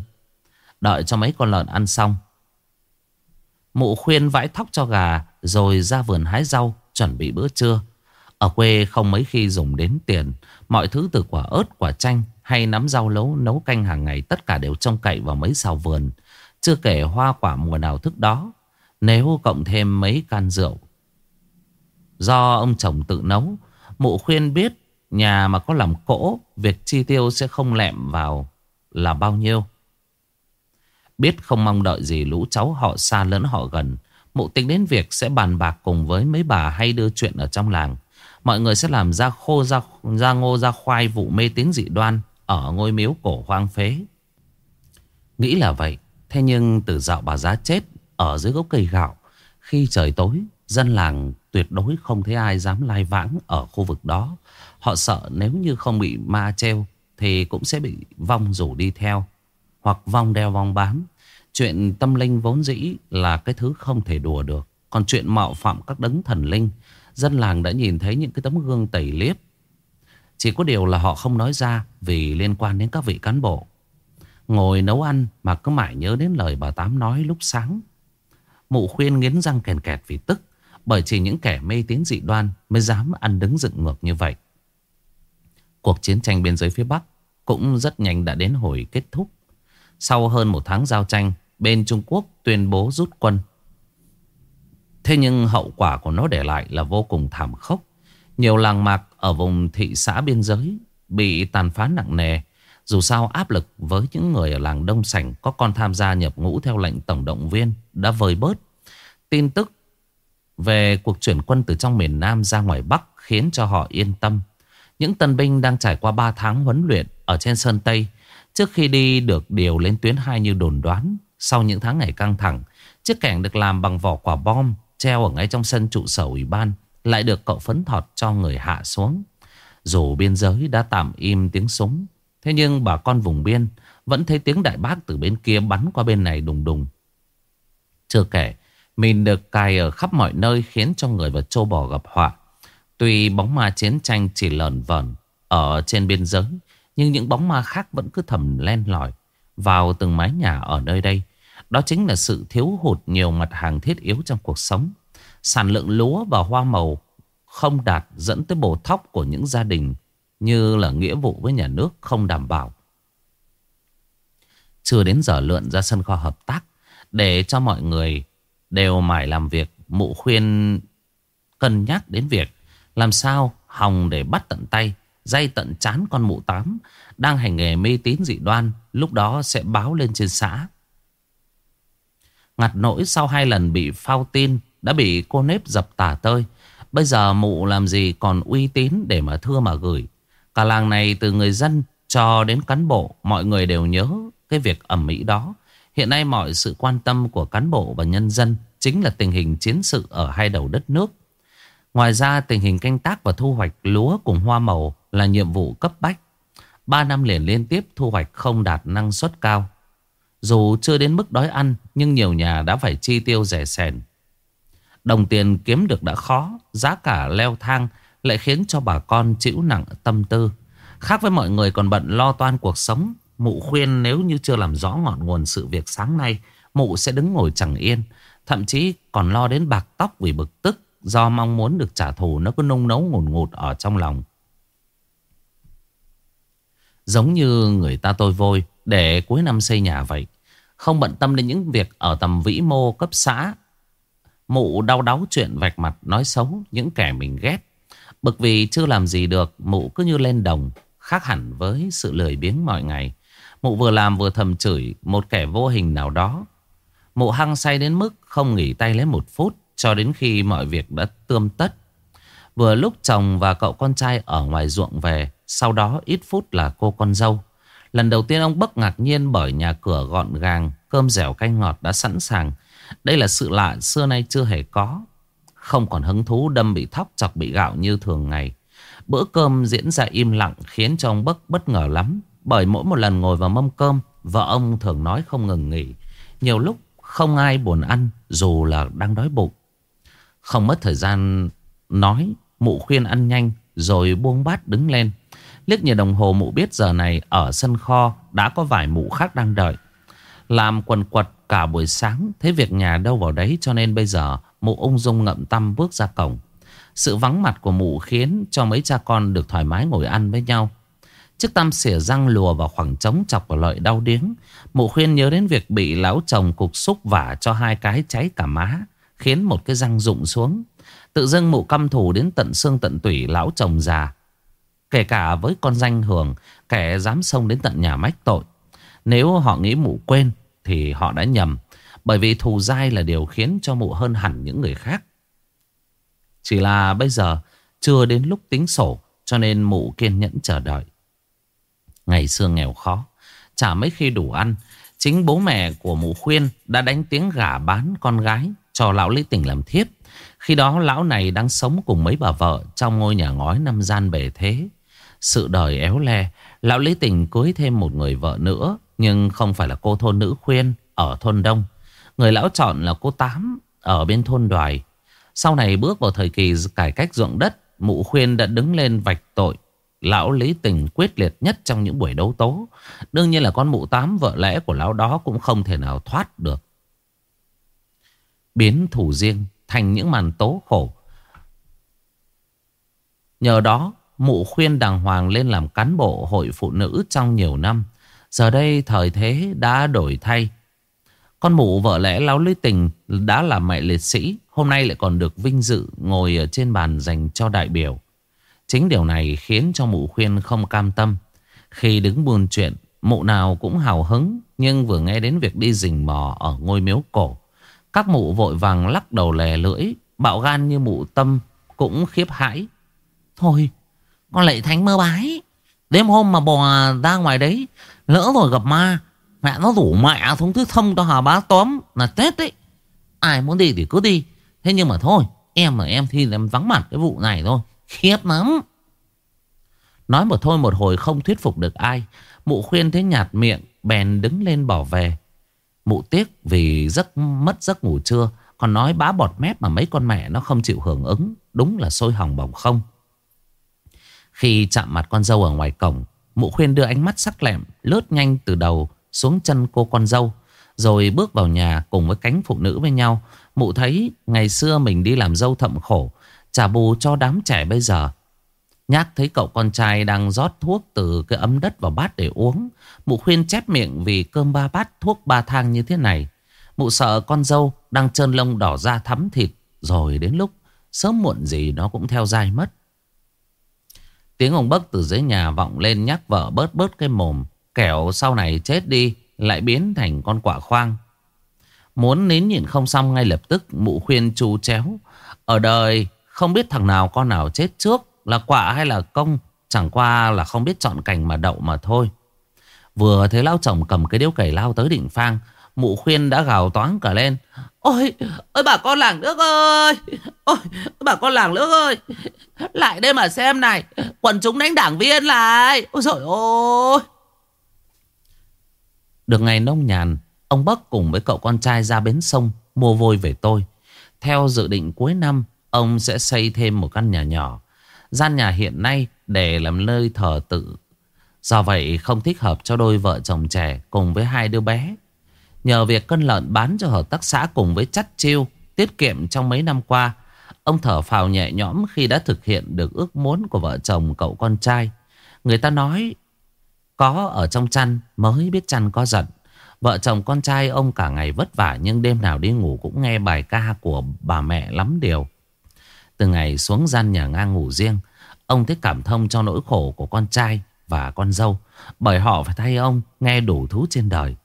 Đợi cho mấy con lợn ăn xong. Mụ khuyên vãi thóc cho gà rồi ra vườn hái rau chuẩn bị bữa trưa. Ở quê không mấy khi dùng đến tiền. Mọi thứ từ quả ớt, quả chanh hay nắm rau lấu nấu canh hàng ngày tất cả đều trông cậy vào mấy xào vườn. Chưa kể hoa quả mùa nào thức đó. Nếu cộng thêm mấy can rượu. Do ông chồng tự nấu, mụ khuyên biết nhà mà có làm cỗ, việc chi tiêu sẽ không lẹm vào là bao nhiêu. Biết không mong đợi gì lũ cháu họ xa lớn họ gần. Mụ tính đến việc sẽ bàn bạc cùng với mấy bà hay đưa chuyện ở trong làng. Mọi người sẽ làm ra khô ra, ra ngô ra khoai vụ mê tín dị đoan ở ngôi miếu cổ hoang phế. Nghĩ là vậy. Thế nhưng từ dạo bà giá chết ở dưới gốc cây gạo. Khi trời tối, dân làng tuyệt đối không thấy ai dám lai vãng ở khu vực đó. Họ sợ nếu như không bị ma treo thì cũng sẽ bị vong rủ đi theo. Hoặc vong đeo vong bám. Chuyện tâm linh vốn dĩ là cái thứ không thể đùa được. Còn chuyện mạo phạm các đấng thần linh, dân làng đã nhìn thấy những cái tấm gương tẩy liếp. Chỉ có điều là họ không nói ra vì liên quan đến các vị cán bộ. Ngồi nấu ăn mà cứ mãi nhớ đến lời bà Tám nói lúc sáng. Mụ khuyên nghiến răng kèn kẹt vì tức. Bởi chỉ những kẻ mê tín dị đoan mới dám ăn đứng dựng ngược như vậy. Cuộc chiến tranh biên giới phía Bắc cũng rất nhanh đã đến hồi kết thúc. Sau hơn một tháng giao tranh, bên Trung Quốc tuyên bố rút quân. Thế nhưng hậu quả của nó để lại là vô cùng thảm khốc. Nhiều làng mạc ở vùng thị xã biên giới bị tàn phá nặng nề. Dù sao áp lực với những người ở làng Đông Sảnh có con tham gia nhập ngũ theo lệnh tổng động viên đã vơi bớt. Tin tức về cuộc chuyển quân từ trong miền Nam ra ngoài Bắc khiến cho họ yên tâm. Những tân binh đang trải qua 3 tháng huấn luyện ở trên Sơn Tây trước khi đi được điều lên tuyến 2 như đồn đoán. Sau những tháng ngày căng thẳng, chiếc kẻng được làm bằng vỏ quả bom treo ở ngay trong sân trụ sở ủy ban lại được cậu phấn thọt cho người hạ xuống. Dù biên giới đã tạm im tiếng súng, thế nhưng bà con vùng biên vẫn thấy tiếng đại bác từ bên kia bắn qua bên này đùng đùng. Chưa kể, mình được cài ở khắp mọi nơi khiến cho người và châu bò gặp họa. Tuy bóng ma chiến tranh chỉ lờn vờn ở trên biên giới, nhưng những bóng ma khác vẫn cứ thầm len lỏi vào từng mái nhà ở nơi đây. Đó chính là sự thiếu hụt nhiều mặt hàng thiết yếu trong cuộc sống. Sản lượng lúa và hoa màu không đạt dẫn tới bổ thóc của những gia đình như là nghĩa vụ với nhà nước không đảm bảo. Chưa đến giờ lượn ra sân kho hợp tác để cho mọi người đều mải làm việc. Mụ khuyên cân nhắc đến việc làm sao hòng để bắt tận tay, dây tận chán con mụ tám đang hành nghề mê tín dị đoan, lúc đó sẽ báo lên trên xã. Ngặt nỗi sau hai lần bị phao tin đã bị cô nếp dập tả tơi. Bây giờ mụ làm gì còn uy tín để mà thưa mà gửi. Cả làng này từ người dân cho đến cán bộ, mọi người đều nhớ cái việc ẩm mỹ đó. Hiện nay mọi sự quan tâm của cán bộ và nhân dân chính là tình hình chiến sự ở hai đầu đất nước. Ngoài ra tình hình canh tác và thu hoạch lúa cùng hoa màu là nhiệm vụ cấp bách. Ba năm liền liên tiếp thu hoạch không đạt năng suất cao. Dù chưa đến mức đói ăn nhưng nhiều nhà đã phải chi tiêu rẻ sèn. Đồng tiền kiếm được đã khó, giá cả leo thang lại khiến cho bà con chịu nặng tâm tư. Khác với mọi người còn bận lo toan cuộc sống, mụ khuyên nếu như chưa làm rõ ngọn nguồn sự việc sáng nay, mụ sẽ đứng ngồi chẳng yên. Thậm chí còn lo đến bạc tóc vì bực tức do mong muốn được trả thù nó cứ nung nấu ngùn ngụt ở trong lòng. Giống như người ta tôi vôi để cuối năm xây nhà vậy. Không bận tâm đến những việc ở tầm vĩ mô cấp xã. Mụ đau đáu chuyện vạch mặt nói xấu những kẻ mình ghét. Bực vì chưa làm gì được, mụ cứ như lên đồng, khác hẳn với sự lười biếng mọi ngày. Mụ vừa làm vừa thầm chửi một kẻ vô hình nào đó. Mụ hăng say đến mức không nghỉ tay lấy một phút cho đến khi mọi việc đã tươm tất. Vừa lúc chồng và cậu con trai ở ngoài ruộng về, sau đó ít phút là cô con dâu. Lần đầu tiên ông bất ngạc nhiên bởi nhà cửa gọn gàng, cơm dẻo canh ngọt đã sẵn sàng. Đây là sự lạ xưa nay chưa hề có. Không còn hứng thú đâm bị thóc chọc bị gạo như thường ngày. Bữa cơm diễn ra im lặng khiến cho ông bất bất ngờ lắm. Bởi mỗi một lần ngồi vào mâm cơm, vợ ông thường nói không ngừng nghỉ. Nhiều lúc không ai buồn ăn dù là đang đói bụng. Không mất thời gian nói, mụ khuyên ăn nhanh rồi buông bát đứng lên. Liếc nhìn đồng hồ mụ biết giờ này ở sân kho đã có vài mụ khác đang đợi. Làm quần quật cả buổi sáng, thấy việc nhà đâu vào đấy cho nên bây giờ mụ ung dung ngậm tâm bước ra cổng. Sự vắng mặt của mụ khiến cho mấy cha con được thoải mái ngồi ăn với nhau. Chiếc tam xỉa răng lùa vào khoảng trống chọc vào lợi đau điếng. Mụ khuyên nhớ đến việc bị lão chồng cục xúc vả cho hai cái cháy cả má. Khiến một cái răng rụng xuống. Tự dưng mụ căm thù đến tận xương tận tủy lão chồng già. Kể cả với con danh hưởng, Kẻ dám xông đến tận nhà mách tội Nếu họ nghĩ mụ quên, Thì họ đã nhầm, Bởi vì thù dai là điều khiến cho mụ hơn hẳn những người khác Chỉ là bây giờ, Chưa đến lúc tính sổ, Cho nên mụ kiên nhẫn chờ đợi Ngày xưa nghèo khó, Chả mấy khi đủ ăn. Chính bố mẹ của mụ khuyên Đã đánh tiếng gả bán con gái Cho lão Lý Tình làm thiếp. Khi đó lão này đang sống cùng mấy bà vợ Trong ngôi nhà ngói năm gian bề thế. Sự đời éo le, Lão Lý Tình cưới thêm một người vợ nữa, Nhưng không phải là cô thôn nữ khuyên Ở thôn Đông. Người lão chọn là cô Tám Ở bên thôn Đoài. Sau này bước vào thời kỳ cải cách ruộng đất, Mụ khuyên đã đứng lên vạch tội Lão Lý Tình quyết liệt nhất trong những buổi đấu tố Đương nhiên là con mụ tám vợ lẽ của lão đó Cũng không thể nào thoát được Biến thủ riêng thành những màn tố khổ Nhờ đó, Mụ khuyên đàng hoàng lên làm cán bộ hội phụ nữ trong nhiều năm. Giờ đây thời thế đã đổi thay. Con mụ vợ lẽ lão lý tình đã là mẹ liệt sĩ. Hôm nay lại còn được vinh dự ngồi ở trên bàn dành cho đại biểu. Chính điều này khiến cho mụ khuyên không cam tâm. Khi đứng buôn chuyện, mụ nào cũng hào hứng. Nhưng vừa nghe đến việc đi rình mò ở ngôi miếu cổ. Các mụ vội vàng lắc đầu lè lưỡi. Bạo gan như mụ tâm cũng khiếp hãi. Thôi, con lệ thánh mơ bái. Đêm hôm mà bò ra ngoài đấy, lỡ rồi gặp ma. Mẹ nó rủ mẹ xuống thứ thông cho hà bá tóm là Tết đấy. Ai muốn đi thì cứ đi. Thế nhưng mà thôi, em mà em thì em vắng mặt cái vụ này thôi. Khiếp lắm. Nói một thôi một hồi không thuyết phục được ai. Mụ khuyên thế nhạt miệng, bèn đứng lên bỏ về. Mụ tiếc vì giấc mất giấc ngủ trưa. Còn nói bá bọt mép mà mấy con mẹ nó không chịu hưởng ứng. Đúng là sôi hỏng bỏng không. Khi chạm mặt con dâu ở ngoài cổng, mụ khuyên đưa ánh mắt sắc lẹm, lướt nhanh từ đầu xuống chân cô con dâu. Rồi bước vào nhà cùng với cánh phụ nữ với nhau. Mụ thấy ngày xưa mình đi làm dâu thậm khổ, trả bù cho đám trẻ bây giờ. Nhác thấy cậu con trai đang rót thuốc từ cái ấm đất vào bát để uống. Mụ khuyên chép miệng vì cơm ba bát, thuốc ba thang như thế này. Mụ sợ con dâu đang trơn lông đỏ ra thắm thịt. Rồi đến lúc sớm muộn gì nó cũng theo dai mất. Tiếng ông Bấc từ dưới nhà vọng lên nhắc vợ bớt bớt cái mồm. Kẻo sau này chết đi, lại biến thành con quả khoang. Muốn nín nhịn không xong ngay lập tức, mụ khuyên chú chéo. Ở đời không biết thằng nào con nào chết trước là quả hay là công. Chẳng qua là không biết chọn cành mà đậu mà thôi. Vừa thấy lao chồng cầm cái điếu cày lao tới đỉnh phang. Mụ khuyên đã gào toáng cả lên. Ôi, ôi bà con làng nước ơi. Ôi, bà con làng nước ơi. Lại đây mà xem này. Quần chúng đánh đảng viên lại. Ôi trời ơi. Được ngày nông nhàn, ông Bắc cùng với cậu con trai ra bến sông mua vôi về tôi. Theo dự định cuối năm, ông sẽ xây thêm một căn nhà nhỏ. Gian nhà hiện nay để làm nơi thờ tự. Do vậy không thích hợp cho đôi vợ chồng trẻ cùng với hai đứa bé. Nhờ việc cân lợn bán cho hợp tác xã cùng với chắt chiêu tiết kiệm trong mấy năm qua, ông thở phào nhẹ nhõm khi đã thực hiện được ước muốn của vợ chồng cậu con trai. Người ta nói có ở trong chăn mới biết chăn có giận. Vợ chồng con trai ông cả ngày vất vả nhưng đêm nào đi ngủ cũng nghe bài ca của bà mẹ lắm điều. Từ ngày xuống gian nhà ngang ngủ riêng, ông thích cảm thông cho nỗi khổ của con trai và con dâu. Bởi họ phải thay ông nghe đủ thú trên đời.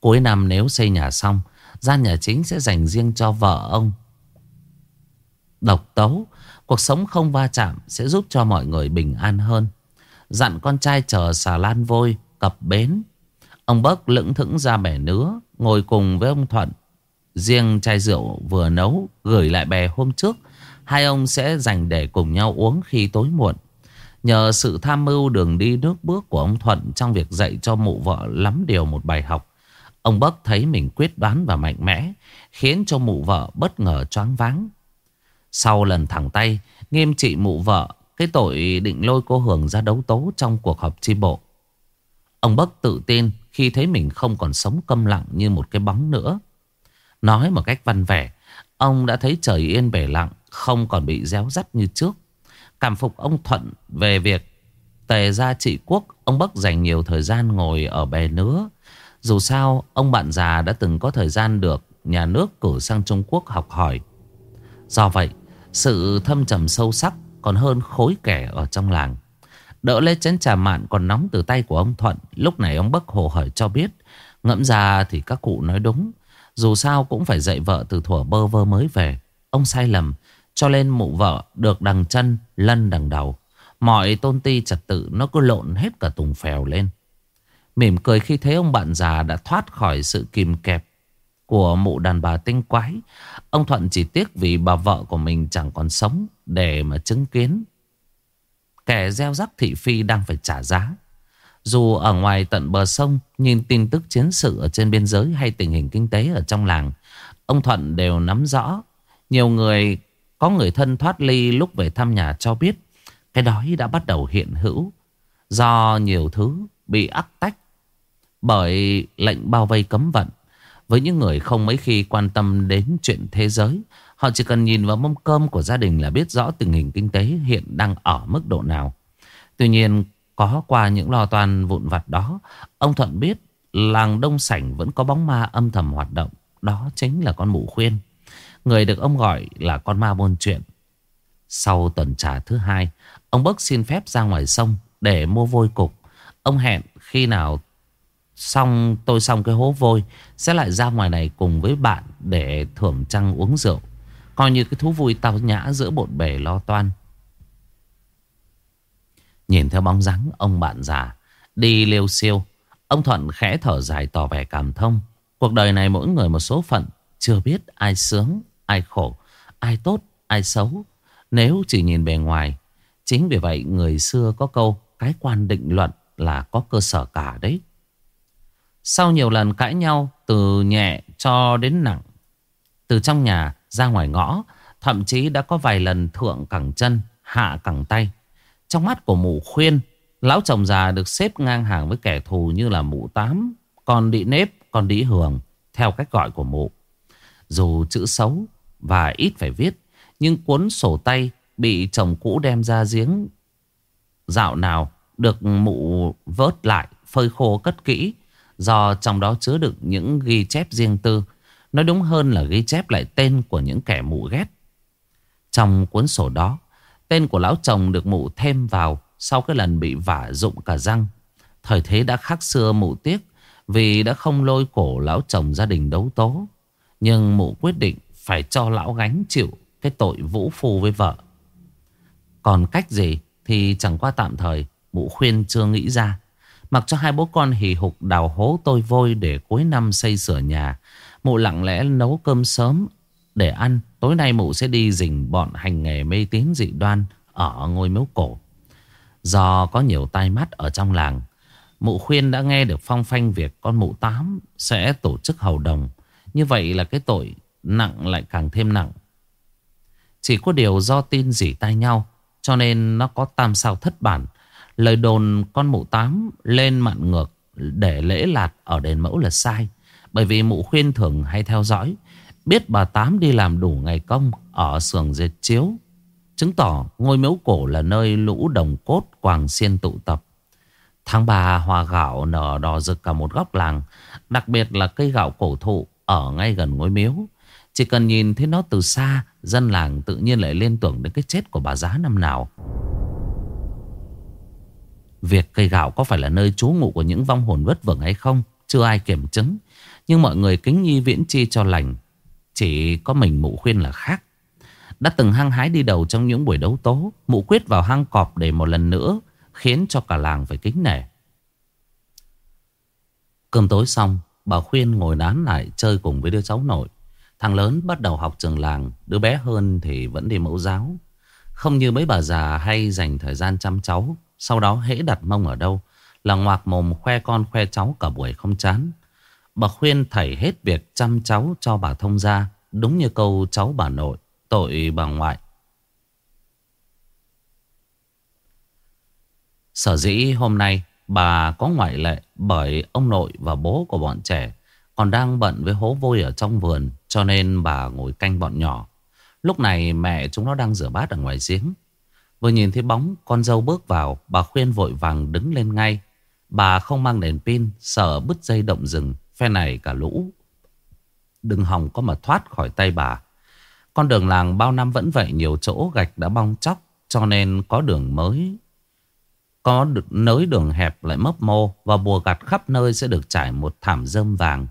Cuối năm nếu xây nhà xong, gian nhà chính sẽ dành riêng cho vợ ông. Độc tấu, cuộc sống không va chạm sẽ giúp cho mọi người bình an hơn. Dặn con trai chờ xà lan vôi cập bến Ông bớt lững thững ra bẻ nứa Ngồi cùng với ông Thuận Riêng chai rượu vừa nấu Gửi lại bè hôm trước Hai ông sẽ dành để cùng nhau uống khi tối muộn Nhờ sự tham mưu đường đi nước bước của ông Thuận Trong việc dạy cho mụ vợ lắm điều một bài học Ông Bắc thấy mình quyết đoán và mạnh mẽ Khiến cho mụ vợ bất ngờ choáng váng Sau lần thẳng tay Nghiêm trị mụ vợ cái tội định lôi cô Hường ra đấu tố trong cuộc họp chi bộ. Ông Bắc tự tin khi thấy mình không còn sống câm lặng như một cái bóng nữa. Nói một cách văn vẻ, ông đã thấy trời yên bể lặng, không còn bị réo rắt như trước. Cảm phục ông Thuận về việc tề gia trị quốc, ông Bắc dành nhiều thời gian ngồi ở bè nứa. Dù sao, ông bạn già đã từng có thời gian được nhà nước cử sang Trung Quốc học hỏi. Do vậy, sự thâm trầm sâu sắc còn hơn khối kẻ ở trong làng. Đỡ lấy chén trà mạn còn nóng từ tay của ông Thuận. Lúc này ông Bắc hồ hỏi cho biết. Ngẫm ra thì các cụ nói đúng. Dù sao cũng phải dạy vợ từ thuở bơ vơ mới về. Ông sai lầm. Cho lên mụ vợ được đằng chân lân đằng đầu. Mọi tôn ti trật tự nó cứ lộn hết cả tùng phèo lên. Mỉm cười khi thấy ông bạn già đã thoát khỏi sự kìm kẹp của mụ đàn bà tinh quái. Ông Thuận chỉ tiếc vì bà vợ của mình chẳng còn sống để mà chứng kiến. Kẻ gieo rắc thị phi đang phải trả giá. Dù ở ngoài tận bờ sông, nhìn tin tức chiến sự ở trên biên giới hay tình hình kinh tế ở trong làng, ông Thuận đều nắm rõ. Nhiều người, có người thân thoát ly lúc về thăm nhà cho biết, cái đói đã bắt đầu hiện hữu. Do nhiều thứ bị ắc tách bởi lệnh bao vây cấm vận. Với những người không mấy khi quan tâm đến chuyện thế giới Họ chỉ cần nhìn vào mâm cơm của gia đình là biết rõ tình hình kinh tế hiện đang ở mức độ nào Tuy nhiên có qua những lo toan vụn vặt đó Ông Thuận biết làng Đông Sảnh vẫn có bóng ma âm thầm hoạt động Đó chính là con mụ khuyên Người được ông gọi là con ma buôn chuyện. Sau tuần trà thứ hai Ông Bức xin phép ra ngoài sông Để mua vôi cục. Ông hẹn khi nào Xong tôi xong cái hố vôi Sẽ lại ra ngoài này cùng với bạn Để thưởng trăng uống rượu. Coi như cái thú vui tao nhã giữa bộn bề lo toan. Nhìn theo bóng dáng ông bạn già Đi liêu siêu Ông Thuận khẽ thở dài tỏ vẻ cảm thông. Cuộc đời này mỗi người một số phận Chưa biết ai sướng, ai khổ Ai tốt, ai xấu. Nếu chỉ nhìn bề ngoài Chính vì vậy người xưa có câu Cái quan định luận là có cơ sở cả đấy. Sau nhiều lần cãi nhau Từ nhẹ cho đến nặng Từ trong nhà ra ngoài ngõ Thậm chí đã có vài lần thượng cẳng chân Hạ cẳng tay. Trong mắt của mụ khuyên Lão chồng già được xếp ngang hàng với kẻ thù như là mụ tám Con đĩ nếp, con đĩ hường Theo cách gọi của mụ. Dù chữ xấu và ít phải viết. Nhưng cuốn sổ tay bị chồng cũ đem ra giếng. Dạo nào được mụ vớt lại, Phơi khô cất kỹ. Do trong đó chứa đựng những ghi chép riêng tư. Nói đúng hơn là ghi chép lại tên của những kẻ mụ ghét. Trong cuốn sổ đó, Tên của lão chồng được mụ thêm vào Sau cái lần bị vả rụng cả răng. Thời thế đã khác xưa mụ tiếc Vì đã không lôi cổ lão chồng gia đình đấu tố. Nhưng mụ quyết định phải cho lão gánh chịu Cái tội vũ phu với vợ Còn cách gì thì chẳng qua tạm thời Mụ khuyên chưa nghĩ ra Mặc cho hai bố con hì hục đào hố tôi vôi Để cuối năm xây sửa nhà Mụ lặng lẽ nấu cơm sớm để ăn. Tối nay mụ sẽ đi dình bọn hành nghề mê tín dị đoan ở ngôi miếu cổ. Do có nhiều tai mắt ở trong làng, mụ khuyên đã nghe được phong phanh việc con mụ tám sẽ tổ chức hầu đồng. Như vậy là cái tội nặng lại càng thêm nặng. Chỉ có điều do tin dỉ tai nhau, cho nên nó có tam sao thất bản. Lời đồn con mụ tám lên mặn ngược để lễ lạt ở đền mẫu là sai. Bởi vì mụ khuyên thường hay theo dõi, Biết bà Tám đi làm đủ ngày công Ở xưởng dệt chiếu, Chứng tỏ ngôi miếu cổ là nơi lũ đồng cốt quàng xiên tụ tập Tháng 3 hoa gạo nở đỏ rực cả một góc làng, Đặc biệt là cây gạo cổ thụ Ở ngay gần ngôi miếu chỉ cần nhìn thấy nó từ xa, Dân làng tự nhiên lại liên tưởng đến cái chết của bà giá năm nào. Việc cây gạo có phải là nơi trú ngụ của những vong hồn vất vưởng hay không, Chưa ai kiểm chứng. Nhưng mọi người kính nhi viễn chi cho lành. Chỉ có mình mụ khuyên là khác. Đã từng hăng hái đi đầu trong những buổi đấu tố, Mụ quyết vào hang cọp để một lần nữa Khiến cho cả làng phải kính nể. Cơm tối xong, Bà khuyên ngồi nán lại chơi cùng với đứa cháu nội. Thằng lớn bắt đầu học trường làng, Đứa bé hơn thì vẫn đi mẫu giáo. Không như mấy bà già hay dành thời gian chăm cháu, Sau đó hễ đặt mông ở đâu Là ngoạc mồm khoe con khoe cháu cả buổi không chán. Bà khuyên thầy hết việc chăm cháu cho bà thông gia, Đúng như câu cháu bà nội, Tội bà ngoại. Sở dĩ hôm nay bà có ngoại lệ bởi ông nội và bố của bọn trẻ còn đang bận với hố vôi ở trong vườn cho nên bà ngồi canh bọn nhỏ. Lúc này mẹ chúng nó đang rửa bát ở ngoài giếng. Vừa nhìn thấy bóng con dâu bước vào, bà khuyên vội vàng đứng lên ngay. Bà không mang đèn pin, sợ bứt dây động rừng, Phe này cả lũ Đừng hòng có mà thoát khỏi tay bà Con đường làng bao năm vẫn vậy, Nhiều chỗ gạch đã bong chóc, Cho nên có đường mới, Có được nới đường hẹp lại mấp mô, Và bùa gặt khắp nơi sẽ được trải một thảm rơm vàng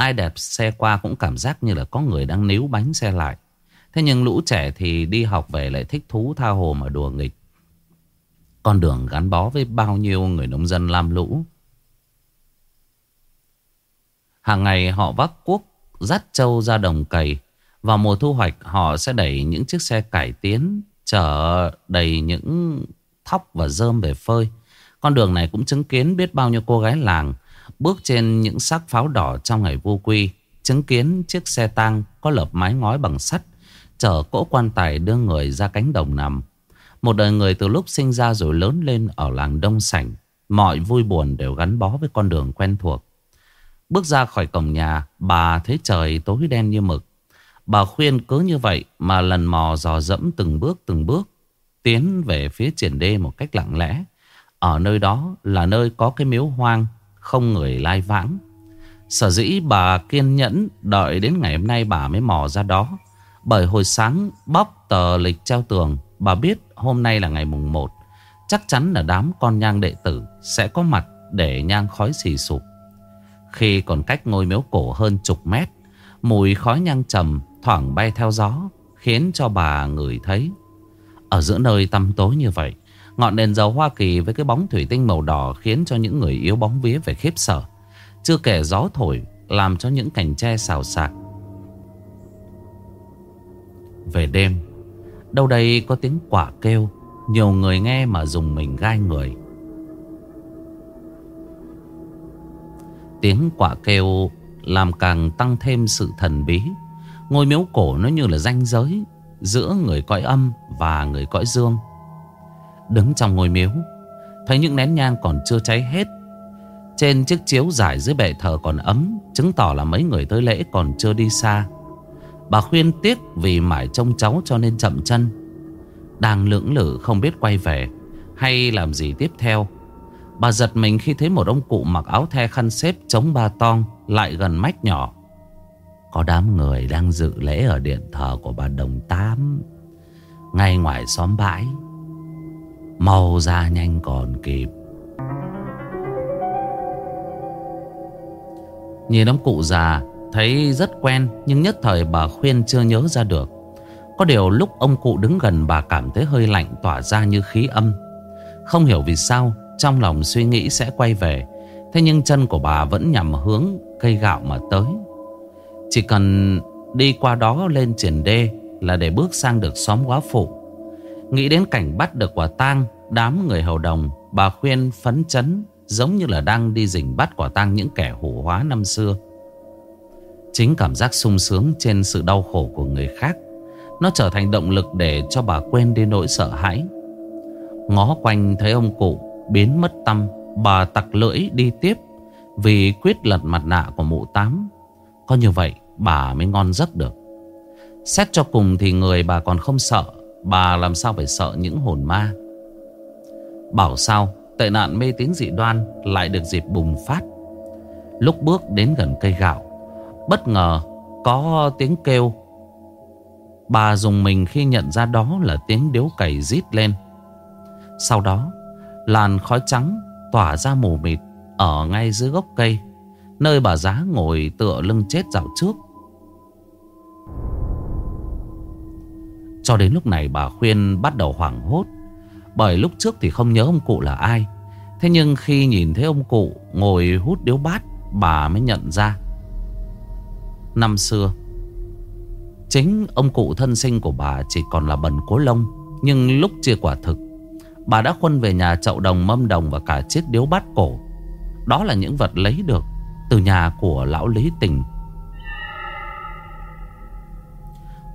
Ai đẹp xe qua cũng cảm giác như là có người đang níu bánh xe lại Thế nhưng lũ trẻ thì đi học về lại thích thú tha hồ mà đùa nghịch Con đường gắn bó với bao nhiêu người nông dân làm lũ Hàng ngày họ vác cuốc, dắt trâu ra đồng cày. Vào mùa thu hoạch, họ sẽ đẩy những chiếc xe cải tiến, chở đầy những thóc và rơm về phơi. Con đường này cũng chứng kiến biết bao nhiêu cô gái làng bước trên những xác pháo đỏ trong ngày vô quy. Chứng kiến chiếc xe tang có lợp mái ngói bằng sắt, chở cỗ quan tài đưa người ra cánh đồng nằm. Một đời người từ lúc sinh ra rồi lớn lên ở làng Đông Sảnh. Mọi vui buồn đều gắn bó với con đường quen thuộc. Bước ra khỏi cổng nhà, Bà thấy trời tối đen như mực Bà khuyên cứ như vậy Mà lần mò dò dẫm từng bước từng bước, Tiến về phía triển đê một cách lặng lẽ Ở nơi đó là nơi có cái miếu hoang không người lai vãng. Sở dĩ bà kiên nhẫn Đợi đến ngày hôm nay bà mới mò ra đó. Bởi hồi sáng bóc tờ lịch treo tường, Bà biết hôm nay là ngày mùng 1 Chắc chắn là đám con nhang đệ tử Sẽ có mặt để nhang khói xì sụp. Khi còn cách ngôi miếu cổ hơn chục mét, Mùi khói nhang trầm thoảng bay theo gió, Khiến cho bà ngửi thấy. Ở giữa nơi tăm tối như vậy Ngọn đèn dầu Hoa Kỳ với cái bóng thủy tinh màu đỏ Khiến cho những người yếu bóng vía phải khiếp sợ. Chưa kể gió thổi Làm cho những cành tre xào xạc. Về đêm, Đâu đây có tiếng quả kêu, Nhiều người nghe mà dùng mình gai người. Tiếng quả kêu làm càng tăng thêm sự thần bí. Ngôi miếu cổ nó như là ranh giới Giữa người cõi âm và người cõi dương. Đứng trong ngôi miếu. Thấy những nén nhang còn chưa cháy hết, Trên chiếc chiếu dài dưới bệ thờ còn ấm, Chứng tỏ là mấy người tới lễ còn chưa đi xa. Bà khuyên tiếc vì mải trông cháu cho nên chậm chân. Đang lưỡng lự không biết quay về, Hay làm gì tiếp theo. Bà giật mình khi thấy một ông cụ mặc áo the khăn xếp chống ba tong Lại gần mách nhỏ. Có đám người đang dự lễ ở điện thờ của bà Đồng Tám. Ngay ngoài xóm bãi Mau ra nhanh còn kịp. Nhìn ông cụ già Thấy rất quen, Nhưng nhất thời bà khuyên chưa nhớ ra được. Có điều lúc ông cụ đứng gần bà cảm thấy hơi lạnh tỏa ra như khí âm. Không hiểu vì sao, Trong lòng suy nghĩ sẽ quay về, Thế nhưng chân của bà vẫn nhằm hướng cây gạo mà tới. Chỉ cần đi qua đó lên triển đê Là để bước sang được xóm quá phụ. Nghĩ đến cảnh bắt được quả tang, Đám người hầu đồng, Bà khuyên phấn chấn, Giống như là đang đi rình bắt quả tang những kẻ hủ hóa năm xưa. Chính cảm giác sung sướng trên sự đau khổ của người khác, Nó trở thành động lực để cho bà quên đi nỗi sợ hãi. Ngó quanh thấy ông cụ biến mất tâm, Bà tặc lưỡi đi tiếp Vì quyết lật mặt nạ của mụ tám. Có như vậy bà mới ngon giấc được. Xét cho cùng thì người bà còn không sợ Bà làm sao phải sợ những hồn ma? Bảo sao, tệ nạn mê tín dị đoan lại được dịp bùng phát. Lúc bước đến gần cây gạo, Bất ngờ có tiếng kêu. Bà dùng mình khi nhận ra đó là tiếng điếu cày rít lên. Sau đó, Làn khói trắng tỏa ra mù mịt Ở ngay dưới gốc cây, Nơi bà giá ngồi tựa lưng chết dạo trước. Cho đến lúc này bà khuyên bắt đầu hoảng hốt. Bởi lúc trước thì không nhớ ông cụ là ai. Thế nhưng khi nhìn thấy ông cụ ngồi hút điếu bát, Bà mới nhận ra. Năm xưa, Chính ông cụ thân sinh của bà chỉ còn là bần cố lông, Nhưng lúc chia quả thực, Bà đã khuân về nhà chậu đồng mâm đồng và cả chiếc điếu bát cổ. Đó là những vật lấy được từ nhà của lão Lý Tình.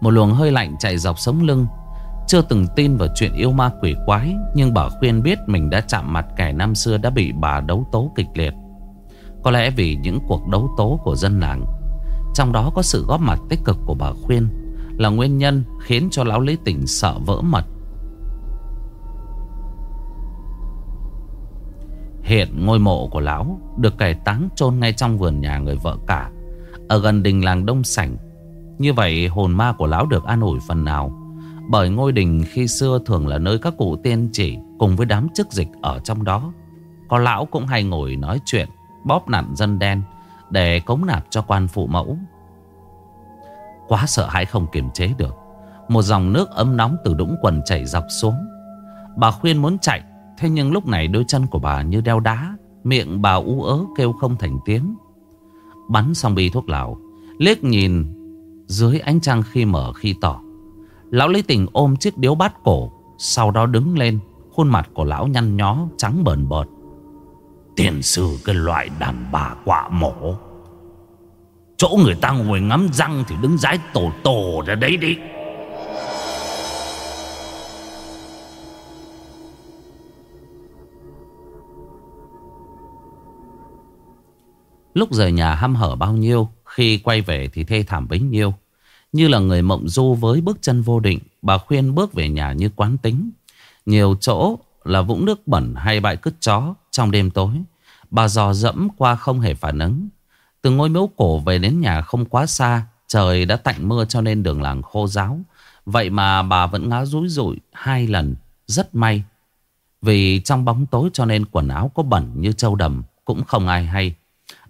Một luồng hơi lạnh chạy dọc sống lưng. Chưa từng tin vào chuyện yêu ma quỷ quái, Nhưng bà khuyên biết mình đã chạm mặt kẻ năm xưa đã bị bà đấu tố kịch liệt. Có lẽ vì những cuộc đấu tố của dân làng. Trong đó có sự góp mặt tích cực của bà Khuyên, Là nguyên nhân khiến cho lão Lý Tỉnh sợ vỡ mật. Hiện ngôi mộ của lão được cải táng chôn ngay trong vườn nhà người vợ cả. Ở gần đình làng Đông Sảnh như vậy hồn ma của lão được an ủi phần nào. Bởi ngôi đình khi xưa thường là nơi các cụ tiên chỉ Cùng với đám chức dịch ở trong đó. Có lão cũng hay ngồi nói chuyện, Bóp nặn dân đen để cống nạp cho quan phụ mẫu. Quá sợ hãi không kiềm chế được, Một dòng nước ấm nóng từ đũng quần chảy dọc xuống. Bà khuyên muốn chạy, Thế nhưng lúc này đôi chân của bà như đeo đá, Miệng bà ú ớ kêu không thành tiếng. Bắn xong bi thuốc lào, Liếc nhìn dưới ánh trăng khi mở khi tỏ. Lão lấy tình ôm chiếc điếu bát cổ, Sau đó đứng lên, Khuôn mặt của lão nhăn nhó, trắng bờn bợt. Tiền sư, cái loại đàn bà quạ mổ. Chỗ người ta ngồi ngắm răng Thì đứng dái tổ tổ ra đấy đi. Lúc rời nhà hăm hở bao nhiêu khi quay về thì thê thảm bấy nhiêu. Như là người mộng du với bước chân vô định Bà khuyên bước về nhà như quán tính. Nhiều chỗ là vũng nước bẩn hay bãi cứt chó trong đêm tối. Bà dò dẫm qua không hề phản ứng. Từ ngôi miếu cổ về đến nhà không quá xa, Trời đã tạnh mưa cho nên đường làng khô ráo. Vậy mà bà vẫn ngã rúi rụi hai lần Rất may. Vì trong bóng tối cho nên quần áo có bẩn như trâu đầm Cũng không ai hay.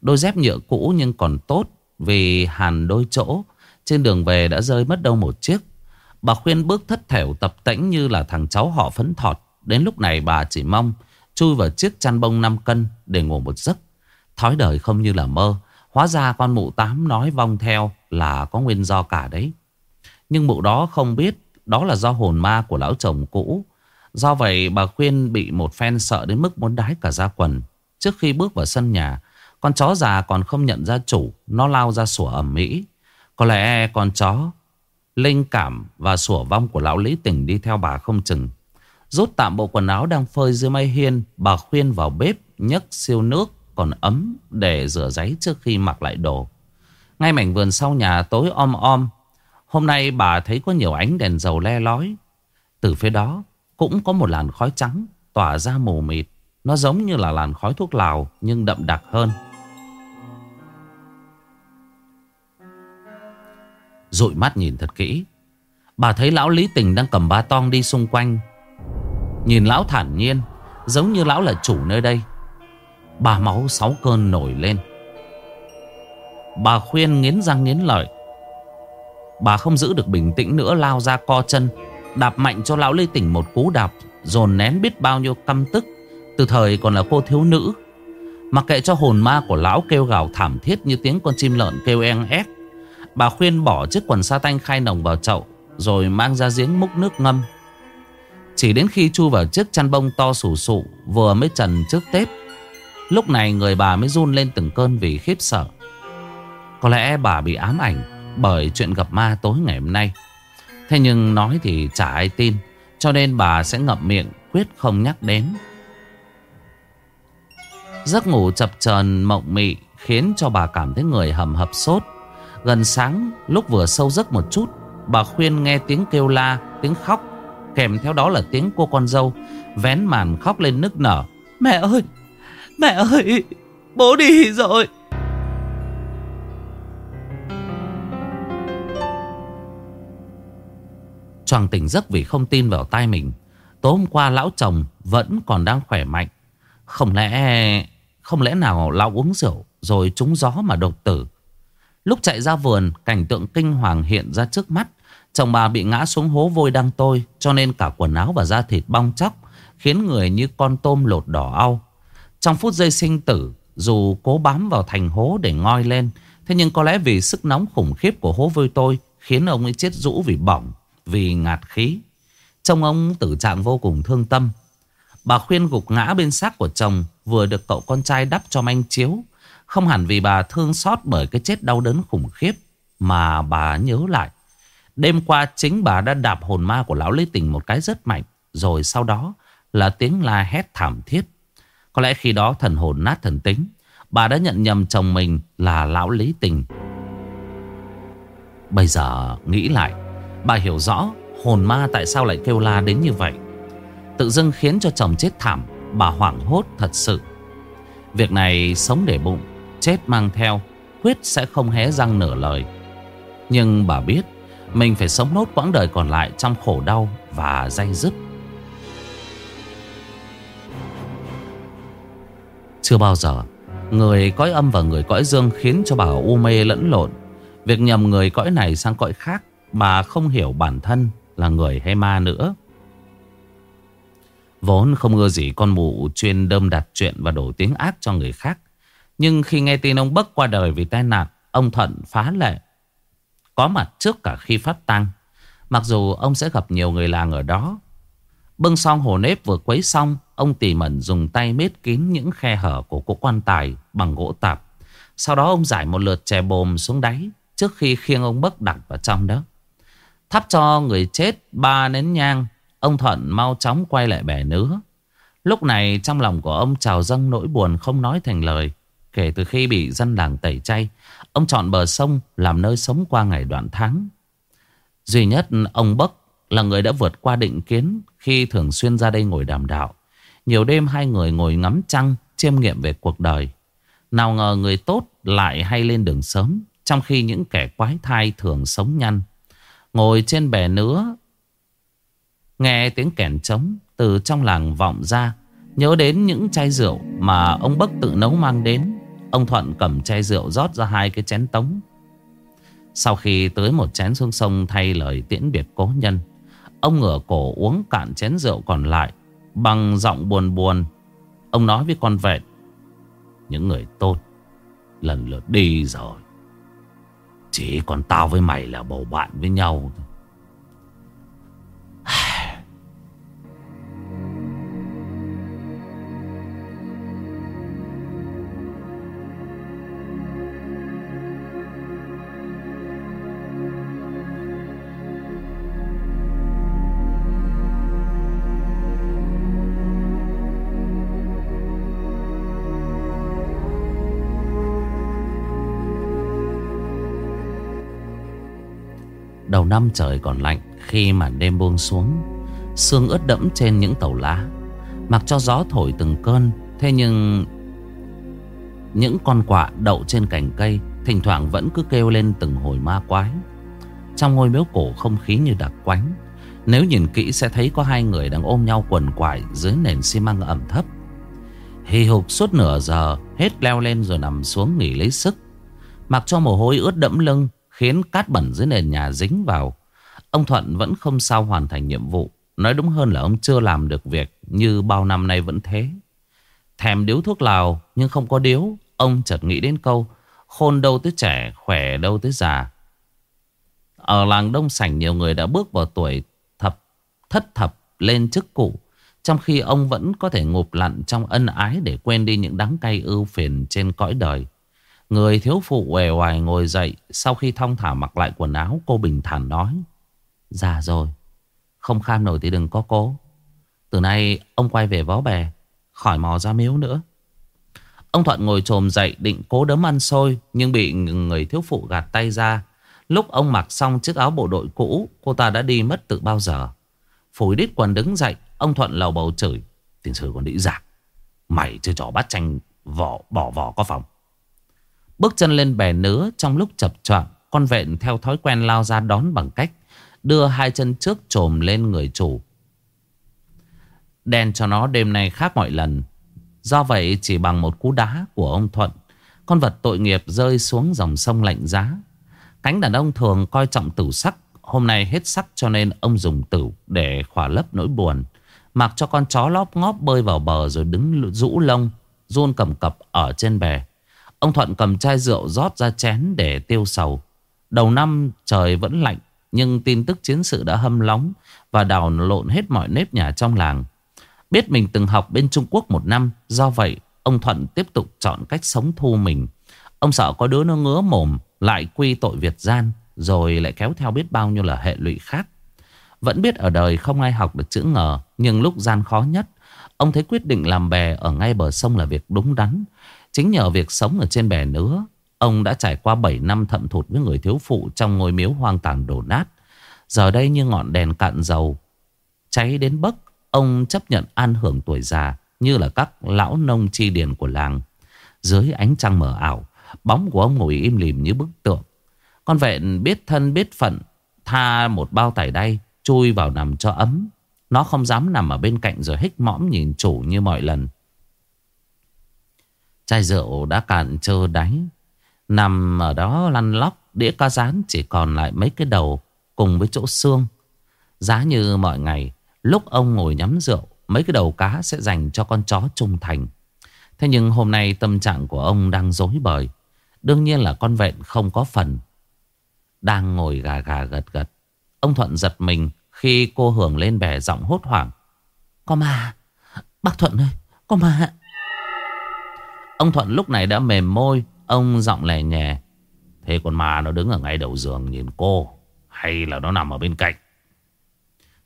Đôi dép nhựa cũ nhưng còn tốt vì hàn đôi chỗ, Trên đường về đã rơi mất đâu một chiếc. Bà khuyên bước thất thểu tập tễnh như là thằng cháu họ phấn thọt. Đến lúc này bà chỉ mong Chui vào chiếc chăn bông 5 cân Để ngủ một giấc. Thói đời không như là mơ, Hóa ra con mụ tám nói vong theo Là có nguyên do cả đấy. Nhưng mụ đó không biết Đó là do hồn ma của lão chồng cũ. Do vậy bà khuyên bị một phen sợ đến mức muốn đái cả ra quần. Trước khi bước vào sân nhà con chó già còn không nhận ra chủ, Nó lao ra sủa ẩm mỹ Có lẽ con chó Linh cảm và sủa vong của lão Lý Tỉnh đi theo bà không chừng Rút tạm bộ quần áo đang phơi dưới mây hiên, Bà khuyên vào bếp, nhấc siêu nước còn ấm để rửa giấy trước khi mặc lại đồ. Ngay mảnh vườn sau nhà tối om om. Hôm nay bà thấy có nhiều ánh đèn dầu le lói. Từ phía đó cũng có một làn khói trắng tỏa ra mù mịt. Nó giống như là làn khói thuốc lào nhưng đậm đặc hơn. Rụi mắt nhìn thật kỹ. Bà thấy lão Lý Tình đang cầm ba tong đi xung quanh. Nhìn lão thản nhiên, giống như lão là chủ nơi đây. Bà máu sáu cơn nổi lên Bà khuyên nghiến răng nghiến lợi Bà không giữ được bình tĩnh nữa lao ra co chân Đạp mạnh cho lão Lý Tỉnh một cú đạp Dồn nén biết bao nhiêu căm tức Từ thời còn là cô thiếu nữ Mặc kệ cho hồn ma của lão kêu gào thảm thiết Như tiếng con chim lợn kêu en ép Bà khuyên bỏ chiếc quần sa tanh khai nồng vào chậu, Rồi mang ra giếng múc nước ngâm. Chỉ đến khi chu vào chiếc chăn bông to sủ sụ, Vừa mới trần trước Tết, Lúc này người bà mới run lên từng cơn vì khiếp sợ. Có lẽ bà bị ám ảnh Bởi chuyện gặp ma tối ngày hôm nay. Thế nhưng nói thì chả ai tin, Cho nên bà sẽ ngậm miệng Quyết không nhắc đến. Giấc ngủ chập chờn mộng mị Khiến cho bà cảm thấy người hầm hập sốt. Gần sáng lúc vừa sâu giấc một chút Bà khuyên nghe tiếng kêu la Tiếng khóc. Kèm theo đó là tiếng cô con dâu Vén màn khóc lên nức nở. Mẹ ơi Mẹ ơi Bố đi rồi. Choàng tỉnh giấc vì không tin vào tai mình Tối hôm qua lão chồng Vẫn còn đang khỏe mạnh. Không lẽ Không lẽ nào lão uống rượu Rồi trúng gió mà đột tử Lúc chạy ra vườn, Cảnh tượng kinh hoàng hiện ra trước mắt. Chồng bà bị ngã xuống hố vôi đang tôi, Cho nên cả quần áo và da thịt bong chóc, Khiến người như con tôm lột đỏ au trong phút giây sinh tử, Dù cố bám vào thành hố để ngoi lên, Thế nhưng có lẽ vì sức nóng khủng khiếp của hố vôi tôi Khiến ông ấy chết rũ vì bỏng, Vì ngạt khí. Trông ông tử trạng vô cùng thương tâm. Bà khuyên gục ngã bên xác của chồng, Vừa được cậu con trai đắp cho manh chiếu không hẳn vì bà thương xót bởi cái chết đau đớn khủng khiếp, Mà bà nhớ lại. Đêm qua chính bà đã đạp hồn ma của lão Lý Tình một cái rất mạnh, Rồi sau đó là tiếng la hét thảm thiết. Có lẽ khi đó thần hồn nát thần tính, Bà đã nhận nhầm chồng mình là lão lý tình. Bây giờ nghĩ lại, Bà hiểu rõ hồn ma tại sao lại kêu la đến như vậy. Tự dưng khiến cho chồng chết thảm, Bà hoảng hốt thật sự. Việc này sống để bụng Chết mang theo, Quyết sẽ không hé răng nửa lời. Nhưng bà biết, Mình phải sống nốt quãng đời còn lại Trong khổ đau và dây dứt. Chưa bao giờ, Người cõi âm và người cõi dương khiến cho bà u mê lẫn lộn. Việc nhầm người cõi này sang cõi khác, Bà không hiểu bản thân là người hay ma nữa. Vốn không ưa gì con mụ chuyên đâm đặt chuyện và đổ tiếng ác cho người khác. Nhưng khi nghe tin ông Bắc qua đời vì tai nạn Ông Thuận phá lệ Có mặt trước cả khi phát tăng Mặc dù ông sẽ gặp nhiều người làng ở đó Bưng xong hồ nếp vừa quấy xong Ông tỉ mẩn dùng tay mết kín những khe hở của cỗ quan tài bằng gỗ tạp. Sau đó ông giải một lượt chè bồm xuống đáy trước khi khiêng ông bắc đặt vào trong đó. Thắp cho người chết ba nén nhang, ông Thuận mau chóng quay lại bẻ nứa. Lúc này trong lòng của ông trào dâng nỗi buồn không nói thành lời. Kể từ khi bị dân làng tẩy chay, ông chọn bờ sông làm nơi sống qua ngày đoạn tháng. Duy nhất ông bắc là người đã vượt qua định kiến khi thường xuyên ra đây ngồi đàm đạo. Nhiều đêm hai người ngồi ngắm trăng Chiêm nghiệm về cuộc đời Nào ngờ người tốt lại hay lên đường sớm Trong khi những kẻ quái thai thường sống nhăn Ngồi trên bè nứa Nghe tiếng kèn trống từ trong làng vọng ra Nhớ đến những chai rượu mà ông bắc tự nấu mang đến Ông Thuận cầm chai rượu rót ra hai cái chén tống. Sau khi tới một chén xuống sông thay lời tiễn biệt cố nhân, Ông ngửa cổ uống cạn chén rượu còn lại, Bằng giọng buồn buồn. Ông nói với con vẹn, Những người tốt Lần lượt đi rồi. Chỉ còn tao với mày là bầu bạn với nhau thôi. Đầu năm trời còn lạnh, Khi màn đêm buông xuống, Sương ướt đẫm trên những tàu lá. Mặc cho gió thổi từng cơn, Thế nhưng Những con quạ đậu trên cành cây Thỉnh thoảng vẫn cứ kêu lên từng hồi ma quái. Trong ngôi miếu cổ không khí như đặc quánh, Nếu nhìn kỹ sẽ thấy có hai người đang ôm nhau quần quại Dưới nền xi măng ẩm thấp. Hì hục suốt nửa giờ, Hết leo lên rồi nằm xuống nghỉ lấy sức. Mặc cho mồ hôi ướt đẫm lưng Khiến cát bẩn dưới nền nhà dính vào. Ông Thuận vẫn không sao hoàn thành nhiệm vụ. Nói đúng hơn là ông chưa làm được việc Như bao năm nay vẫn thế. Thèm điếu thuốc lào, Nhưng không có điếu. Ông chợt nghĩ đến câu, Khôn đâu tới trẻ, Khỏe đâu tới già. Ở làng Đông Sảnh, nhiều người đã bước vào tuổi thập, Thất thập lên chức cụ, Trong khi ông vẫn có thể ngụp lặn trong ân ái Để quên đi những đắng cay ưu phiền trên cõi đời. Người thiếu phụ uể oải ngồi dậy, Sau khi thong thả mặc lại quần áo, Cô bình thản nói, Già rồi, Không kham nổi thì đừng có cố. Từ nay ông quay về vó bè, Khỏi mò ra miếu nữa. Ông Thuận ngồi trồm dậy, định cố đấm ăn xôi, Nhưng bị người thiếu phụ gạt tay ra. Lúc ông mặc xong chiếc áo bộ đội cũ, Cô ta đã đi mất từ bao giờ. Phủi đít quần đứng dậy, Ông Thuận lầu bầu chửi, Tiền sử còn đĩ giặc Mày chưa trò bắt tranh vỏ, bỏ vỏ có phòng. Bước chân lên bè nứa trong lúc chập choạng, Con vẹn theo thói quen lao ra đón bằng cách Đưa hai chân trước trồm lên người chủ. Đen cho nó đêm nay khác mọi lần. Do vậy, chỉ bằng một cú đá của ông Thuận, Con vật tội nghiệp rơi xuống dòng sông lạnh giá. Cánh đàn ông thường coi trọng tử sắc, Hôm nay hết sắc cho nên ông dùng tử để khỏa lấp nỗi buồn, Mặc cho con chó lóp ngóp bơi vào bờ rồi đứng rũ lông, Run cầm cập ở trên bè. Ông Thuận cầm chai rượu rót ra chén để tiêu sầu. Đầu năm trời vẫn lạnh nhưng tin tức chiến sự đã hâm nóng và đào lộn hết mọi nếp nhà trong làng. Biết mình từng học bên Trung Quốc một năm, do vậy ông Thuận tiếp tục chọn cách sống thu mình. Ông sợ có đứa nó ngứa mồm lại quy tội Việt gian rồi lại kéo theo biết bao nhiêu là hệ lụy khác. Vẫn biết ở đời không ai học được chữ ngờ nhưng lúc gian khó nhất, ông thấy quyết định làm bè ở ngay bờ sông là việc đúng đắn. Chính nhờ việc sống ở trên bè nữa, Ông đã trải qua 7 năm thậm thụt với người thiếu phụ Trong ngôi miếu hoang tàn đổ nát. Giờ đây như ngọn đèn cạn dầu Cháy đến bấc Ông chấp nhận an hưởng tuổi già Như là các lão nông chi điền của làng. Dưới ánh trăng mờ ảo Bóng của ông ngồi im lìm như bức tượng. Con vẹn biết thân biết phận Tha một bao tải đay Chui vào nằm cho ấm. Nó không dám nằm ở bên cạnh rồi hích mõm nhìn chủ như mọi lần. Chai rượu đã cạn trơ đáy. Nằm ở đó lăn lóc, Đĩa cá rán chỉ còn lại mấy cái đầu Cùng với chỗ xương. Giá như mọi ngày, Lúc ông ngồi nhắm rượu, Mấy cái đầu cá sẽ dành cho con chó trung thành. Thế nhưng hôm nay tâm trạng của ông đang dối bời. Đương nhiên là con vẹn không có phần. Đang ngồi gà gà gật gật, Ông Thuận giật mình Khi cô Hưởng lên bè giọng hốt hoảng. Có ma, Bác Thuận ơi, Có ma. Ông Thuận lúc này đã mềm môi, Ông giọng lè nhẹ Thế con ma nó đứng ở ngay đầu giường nhìn cô, Hay là nó nằm ở bên cạnh?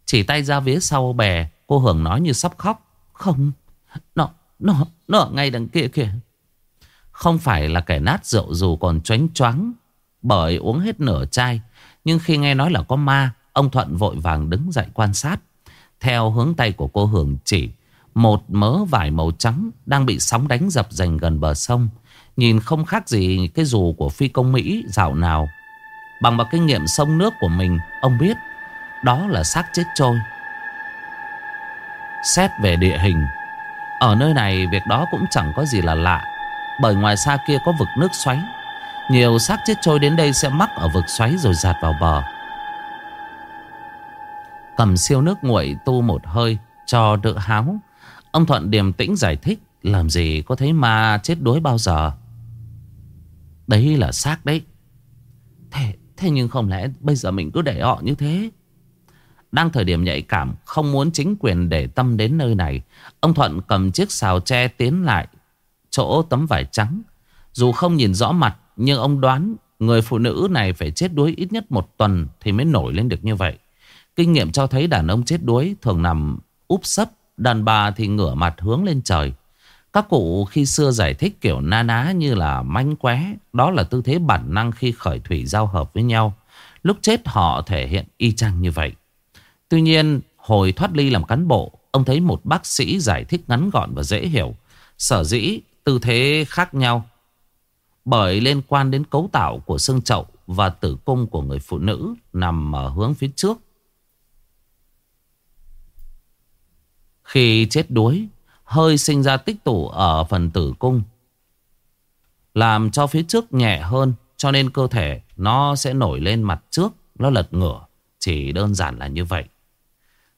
Chỉ tay ra phía sau bè, Cô Hường nói như sắp khóc. Không, Nó Nó Nó ở ngay đằng kia kìa. Không phải là kẻ nát rượu dù còn choáng choáng, Bởi uống hết nửa chai. Nhưng khi nghe nói là có ma, Ông Thuận vội vàng đứng dậy quan sát. Theo hướng tay của cô Hường chỉ một mớ vải màu trắng đang bị sóng đánh dập dành gần bờ sông. Nhìn không khác gì cái dù của phi công Mỹ dạo nào. Bằng vào kinh nghiệm sông nước của mình, Ông biết, Đó là xác chết trôi. Xét về địa hình, Ở nơi này việc đó cũng chẳng có gì là lạ, Bởi ngoài xa kia có vực nước xoáy. Nhiều xác chết trôi đến đây sẽ mắc ở vực xoáy rồi giạt vào bờ. Cầm siêu nước nguội tu một hơi Cho đỡ háo. Ông Thuận điềm tĩnh giải thích Làm gì có thấy ma chết đuối bao giờ? Đấy là xác đấy. Thế, thế nhưng không lẽ bây giờ mình cứ để họ như thế? Đang thời điểm nhạy cảm Không muốn chính quyền để tâm đến nơi này Ông Thuận cầm chiếc xào tre tiến lại Chỗ tấm vải trắng. Dù không nhìn rõ mặt Nhưng ông đoán Người phụ nữ này phải chết đuối ít nhất một tuần Thì mới nổi lên được như vậy. Kinh nghiệm cho thấy đàn ông chết đuối Thường nằm úp sấp Đàn bà thì ngửa mặt hướng lên trời các cụ khi xưa giải thích kiểu na ná như là manh qué. Đó là tư thế bản năng khi khởi thủy giao hợp với nhau. Lúc chết họ thể hiện y chang như vậy. Tuy nhiên, hồi thoát ly làm cán bộ, ông thấy một bác sĩ giải thích ngắn gọn và dễ hiểu. Sở dĩ tư thế khác nhau. Bởi liên quan đến cấu tạo của xương chậu và tử cung của người phụ nữ nằm ở hướng phía trước. Khi chết đuối, hơi sinh ra tích tụ ở phần tử cung. Làm cho phía trước nhẹ hơn cho nên cơ thể nó sẽ nổi lên mặt trước, nó lật ngửa. Chỉ đơn giản là như vậy.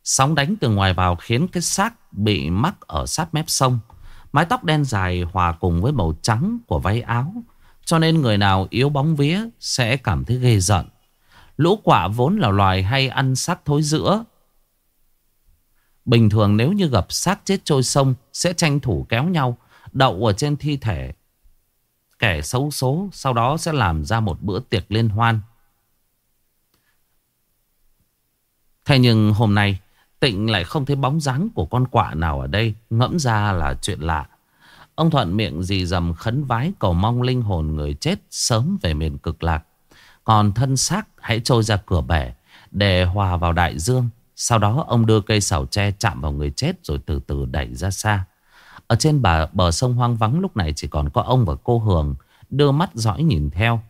Sóng đánh từ ngoài vào khiến cái xác bị mắc ở sát mép sông. Mái tóc đen dài hòa cùng với màu trắng của váy áo. Cho nên người nào yếu bóng vía sẽ cảm thấy ghê giận. Lũ quả vốn là loài hay ăn xác thối giữa Bình thường nếu như gặp xác chết trôi sông, Sẽ tranh thủ kéo nhau, Đậu ở trên thi thể. Kẻ xấu số Sau đó sẽ làm ra một bữa tiệc liên hoan. Thế nhưng hôm nay, Tịnh lại không thấy bóng dáng của con quạ nào ở đây, Ngẫm ra là chuyện lạ. Ông Thuận miệng dì dầm khấn vái Cầu mong linh hồn người chết Sớm về miền cực lạc. Còn thân xác hãy trôi ra cửa bể, Để hòa vào đại dương sau đó ông đưa cây sào tre chạm vào người chết rồi từ từ đẩy ra xa. Ở trên bờ, bờ sông hoang vắng lúc này chỉ còn có ông và cô Hường đưa mắt dõi nhìn theo.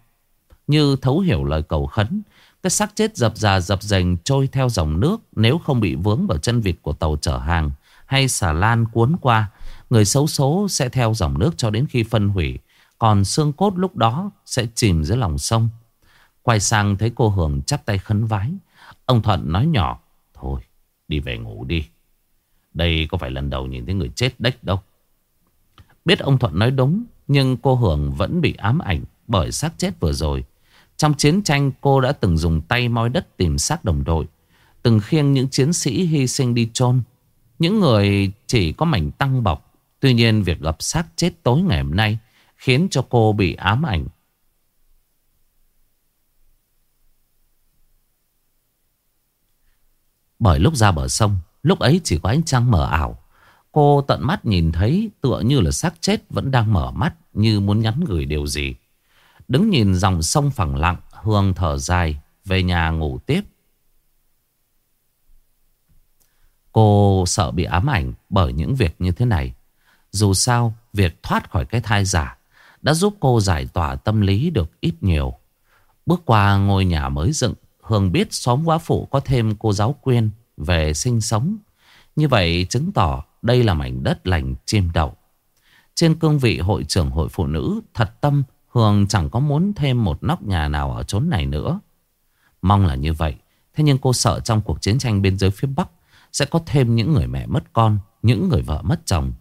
Như thấu hiểu lời cầu khấn, cái xác chết dập dà dập dành trôi theo dòng nước nếu không bị vướng vào chân vịt của tàu chở hàng hay xà lan cuốn qua. Người xấu số sẽ theo dòng nước cho đến khi phân hủy, còn xương cốt lúc đó sẽ chìm dưới lòng sông. Quay sang thấy cô Hường chắp tay khấn vái. Ông Thuận nói nhỏ. Thôi, đi về ngủ đi. Đây có phải lần đầu nhìn thấy người chết đếch đâu. Biết ông Thuận nói đúng, Nhưng cô Hường vẫn bị ám ảnh Bởi xác chết vừa rồi. Trong chiến tranh, cô đã từng dùng tay moi đất tìm xác đồng đội, Từng khiêng những chiến sĩ hy sinh đi chôn. Những người chỉ có mảnh tăng bọc. Tuy nhiên, việc gặp xác chết tối ngày hôm nay Khiến cho cô bị ám ảnh. Bởi lúc ra bờ sông, Lúc ấy chỉ có ánh trăng mờ ảo. Cô tận mắt nhìn thấy tựa như là xác chết vẫn đang mở mắt, Như muốn nhắn gửi điều gì. Đứng nhìn dòng sông phẳng lặng, Hương thở dài, Về nhà ngủ tiếp. Cô sợ bị ám ảnh bởi những việc như thế này. Dù sao, Việc thoát khỏi cái thai giả Đã giúp cô giải tỏa tâm lý được ít nhiều. Bước qua ngôi nhà mới dựng Hương biết xóm quá phụ có thêm cô giáo quyên về sinh sống. Như vậy chứng tỏ đây là mảnh đất lành chim đậu. Trên cương vị hội trưởng hội phụ nữ, thật tâm Hương chẳng có muốn thêm một nóc nhà nào ở chốn này nữa. Mong là như vậy. Thế nhưng cô sợ trong cuộc chiến tranh biên giới phía Bắc sẽ có thêm những người mẹ mất con, những người vợ mất chồng.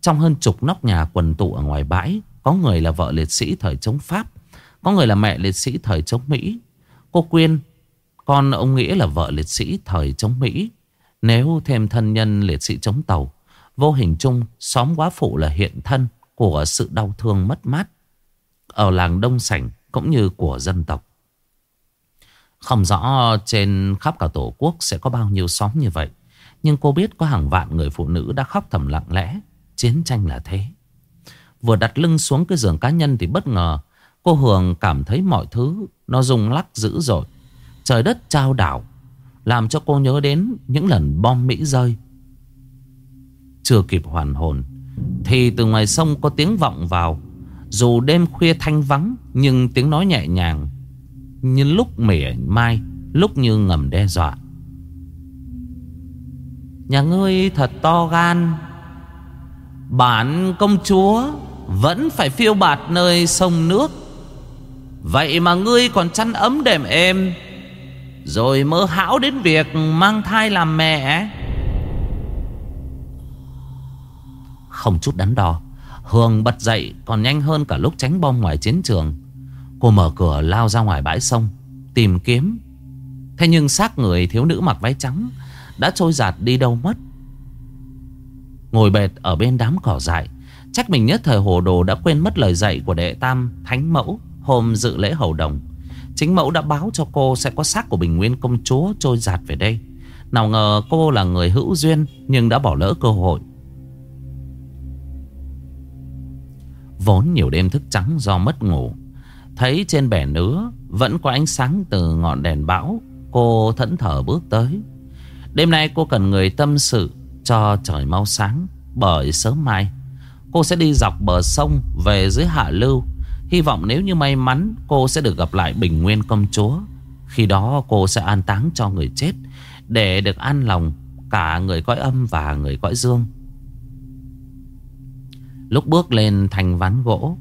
Trong hơn chục nóc nhà quần tụ ở ngoài bãi, có người là vợ liệt sĩ thời chống Pháp, có người là mẹ liệt sĩ thời chống Mỹ. Cô Quyên con ông Nghĩa là vợ liệt sĩ thời chống Mỹ. Nếu thêm thân nhân liệt sĩ chống tàu, vô hình chung xóm quá phụ là hiện thân của sự đau thương mất mát ở làng Đông Sảnh cũng như của dân tộc. Không rõ trên khắp cả tổ quốc sẽ có bao nhiêu xóm như vậy. Nhưng cô biết có hàng vạn người phụ nữ đã khóc thầm lặng lẽ. Chiến tranh là thế. Vừa đặt lưng xuống cái giường cá nhân thì bất ngờ cô Hường cảm thấy mọi thứ nó rung lắc dữ dội. Trời đất trao đảo, Làm cho cô nhớ đến những lần bom Mỹ rơi. Chưa kịp hoàn hồn, Thì từ ngoài sông có tiếng vọng vào. Dù đêm khuya thanh vắng, Nhưng tiếng nói nhẹ nhàng, Như lúc mỉa mai, Lúc như ngầm đe dọa. Nhà ngươi thật to gan. Bản công chúa Vẫn phải phiêu bạt nơi sông nước. Vậy mà ngươi còn chăn ấm đềm êm rồi mơ hão đến việc mang thai làm mẹ. Không chút đắn đo, Hương bật dậy còn nhanh hơn cả lúc tránh bom ngoài chiến trường. Cô mở cửa lao ra ngoài bãi sông, Tìm kiếm. Thế nhưng xác người thiếu nữ mặc váy trắng Đã trôi giạt đi đâu mất. Ngồi bệt ở bên đám cỏ dại, Chắc mình nhất thời hồ đồ đã quên mất lời dạy của đệ tam Thánh Mẫu Hôm dự lễ hầu đồng. Chính mẫu đã báo cho cô sẽ có xác của Bình Nguyên công chúa trôi giạt về đây. Nào ngờ cô là người hữu duyên, Nhưng đã bỏ lỡ cơ hội. Vốn nhiều đêm thức trắng do mất ngủ, Thấy trên bẻ nứa Vẫn có ánh sáng từ ngọn đèn bão, Cô thẫn thờ bước tới. Đêm nay cô cần người tâm sự Cho trời mau sáng, Bởi sớm mai Cô sẽ đi dọc bờ sông Về dưới hạ lưu Hy vọng nếu như may mắn, Cô sẽ được gặp lại Bình Nguyên công chúa. Khi đó, cô sẽ an táng cho người chết, Để được an lòng Cả người cõi âm và người cõi dương. Lúc bước lên thành ván gỗ,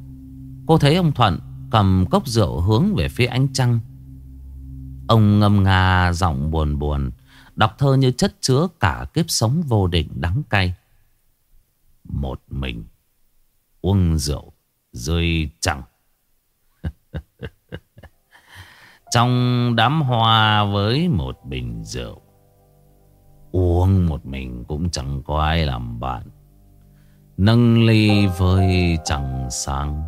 Cô thấy ông Thuận cầm cốc rượu hướng về phía ánh trăng. Ông ngâm nga giọng buồn buồn, Đọc thơ như chất chứa cả kiếp sống vô định đắng cay. Một mình Uống rượu rơi trăng. Trong đám hoa với một bình rượu. Uống một mình cũng chẳng có ai làm bạn. Nâng ly với chẳng sang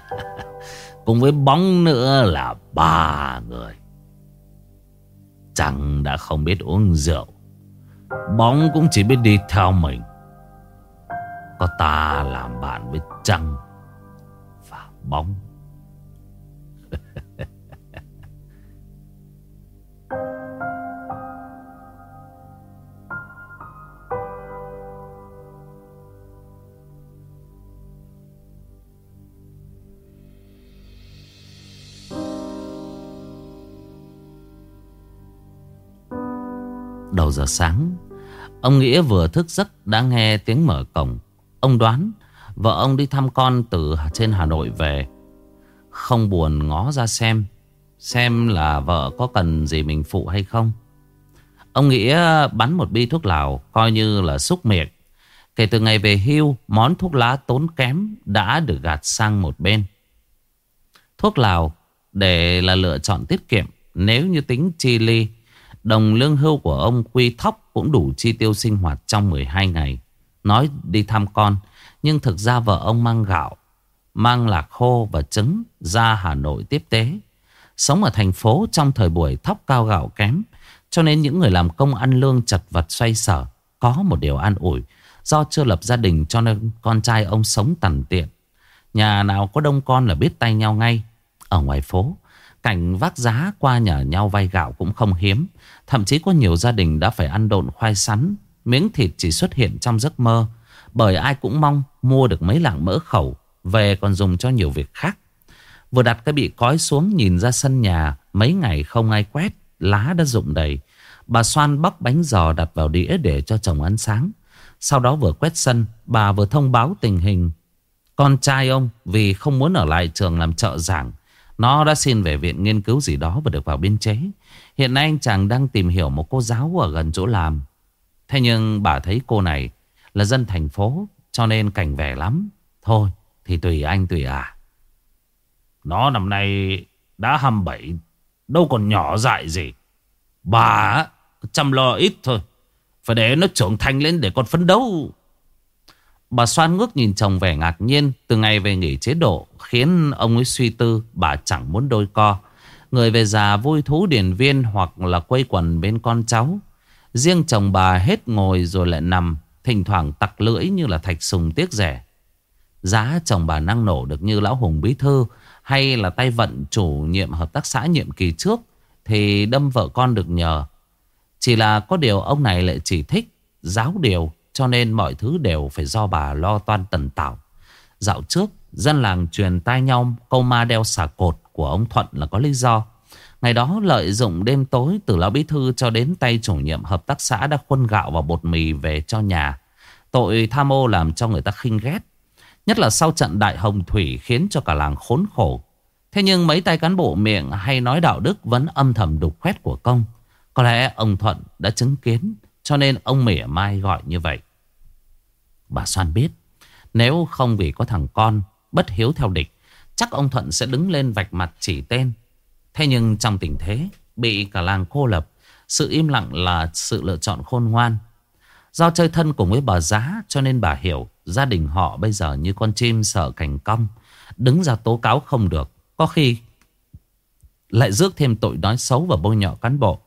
Cùng với bóng nữa là ba người. Chẳng đã không biết uống rượu. Bóng cũng chỉ biết đi theo mình. Có ta làm bạn với trăng Và bóng. Đầu giờ sáng. Ông Nghĩa vừa thức giấc đã nghe tiếng mở cổng. Ông đoán, Vợ ông đi thăm con từ trên Hà Nội về. Không buồn ngó ra xem Xem là vợ có cần gì mình phụ hay không. Ông Nghĩa bắn một bi thuốc lào Coi như là xúc miệng. Kể từ ngày về hưu, Món thuốc lá tốn kém Đã được gạt sang một bên. Thuốc lào Để là lựa chọn tiết kiệm Nếu như tính chi ly. Đồng lương hưu của ông Quy Thóc cũng đủ chi tiêu sinh hoạt trong 12 ngày. Nói đi thăm con, nhưng thực ra vợ ông mang gạo, mang lạc khô và trứng ra Hà Nội tiếp tế. Sống ở thành phố trong thời buổi thóc cao gạo kém, cho nên những người làm công ăn lương chật vật xoay sở có một điều an ủi. Do chưa lập gia đình cho nên con trai ông sống tằn tiện. Nhà nào có đông con là biết tay nhau ngay. Ở ngoài phố, Cảnh vác giá qua nhờ nhau vay gạo cũng không hiếm. Thậm chí có nhiều gia đình đã phải ăn độn khoai sắn. Miếng thịt chỉ xuất hiện trong giấc mơ. Bởi ai cũng mong mua được mấy lạng mỡ khẩu. Về còn dùng cho nhiều việc khác. Vừa đặt cái bị cói xuống nhìn ra sân nhà. Mấy ngày không ai quét. Lá đã rụng đầy. Bà xoan bóc bánh giò đặt vào đĩa để cho chồng ăn sáng. Sau đó vừa quét sân, bà vừa thông báo tình hình. Con trai ông vì không muốn ở lại trường làm trợ giảng nó đã xin về viện nghiên cứu gì đó và được vào biên chế. Hiện nay anh chàng đang tìm hiểu một cô giáo ở gần chỗ làm. Thế nhưng bà thấy cô này là dân thành phố cho nên cảnh vẻ lắm. Thôi thì tùy anh tùy à. Nó năm nay đã 27, đâu còn nhỏ dại gì. Bà chăm lo ít thôi. Phải để nó trưởng thành lên để còn phấn đấu. Bà xoan ngước nhìn chồng vẻ ngạc nhiên Từ ngày về nghỉ chế độ, Khiến ông ấy suy tư, Bà chẳng muốn đôi co. Người về già vui thú điển viên Hoặc là quây quần bên con cháu. Riêng chồng bà hết ngồi rồi lại nằm, Thỉnh thoảng tặc lưỡi như là thạch sùng tiếc rẻ. Giá chồng bà năng nổ được như lão hùng bí thư Hay là tay vận chủ nhiệm hợp tác xã nhiệm kỳ trước, Thì đâm vợ con được nhờ. Chỉ là có điều ông này lại chỉ thích Giáo điều cho nên mọi thứ đều phải do bà lo toan tần tảo Dạo trước, Dân làng truyền tai nhau câu ma đeo xà cột của ông Thuận là có lý do Ngày đó lợi dụng đêm tối từ lão bí thư cho đến tay chủ nhiệm hợp tác xã đã khuân gạo và bột mì về cho nhà. Tội tham ô làm cho người ta khinh ghét. Nhất là sau trận đại hồng thủy khiến cho cả làng khốn khổ. Thế nhưng mấy tay cán bộ miệng hay nói đạo đức vẫn âm thầm đục khoét của công. Có lẽ ông Thuận đã chứng kiến, cho nên ông mỉa mai gọi như vậy. Bà Soan biết, nếu không vì có thằng con bất hiếu theo địch, chắc ông Thuận sẽ đứng lên vạch mặt chỉ tên. Thế nhưng trong tình thế, bị cả làng cô lập, sự im lặng là sự lựa chọn khôn ngoan. Do chơi thân cùng với bà giá, cho nên bà hiểu gia đình họ bây giờ như con chim sợ cảnh cong. Đứng ra tố cáo không được. Có khi lại rước thêm tội nói xấu và bôi nhọ cán bộ.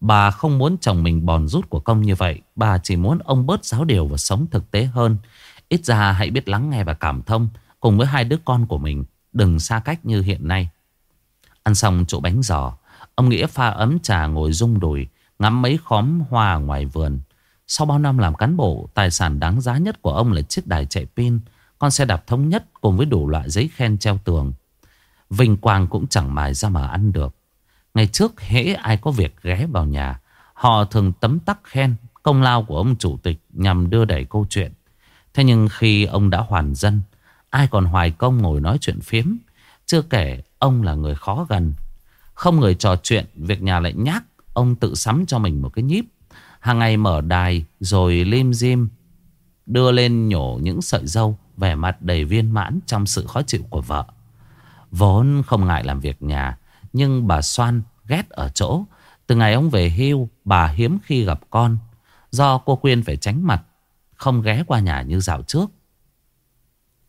Bà không muốn chồng mình bòn rút của công như vậy. Bà chỉ muốn ông bớt giáo điều và sống thực tế hơn. Ít ra hãy biết lắng nghe và cảm thông cùng với hai đứa con của mình. Đừng xa cách như hiện nay. Ăn xong chỗ bánh giò, ông Nghĩa pha ấm trà ngồi rung đùi, ngắm mấy khóm hoa ngoài vườn. Sau bao năm làm cán bộ, tài sản đáng giá nhất của ông là chiếc đài chạy pin, con xe đạp thống nhất cùng với đủ loại giấy khen treo tường. Vinh quang cũng chẳng mài ra mà ăn được. Ngày trước hễ ai có việc ghé vào nhà, họ thường tấm tắc khen công lao của ông chủ tịch nhằm đưa đẩy câu chuyện. Thế nhưng khi ông đã hoàn dân, ai còn hoài công ngồi nói chuyện phiếm, chưa kể ông là người khó gần. Không người trò chuyện, việc nhà lại nhắc, ông tự sắm cho mình một cái nhíp. Hàng ngày mở đài rồi lim dim đưa lên nhổ những sợi dâu vẻ mặt đầy viên mãn trong sự khó chịu của vợ. Vốn không ngại làm việc nhà, nhưng bà Soan ghét ở chỗ. Từ ngày ông về hưu, bà hiếm khi gặp con. Do cô Quyên phải tránh mặt, không ghé qua nhà như dạo trước.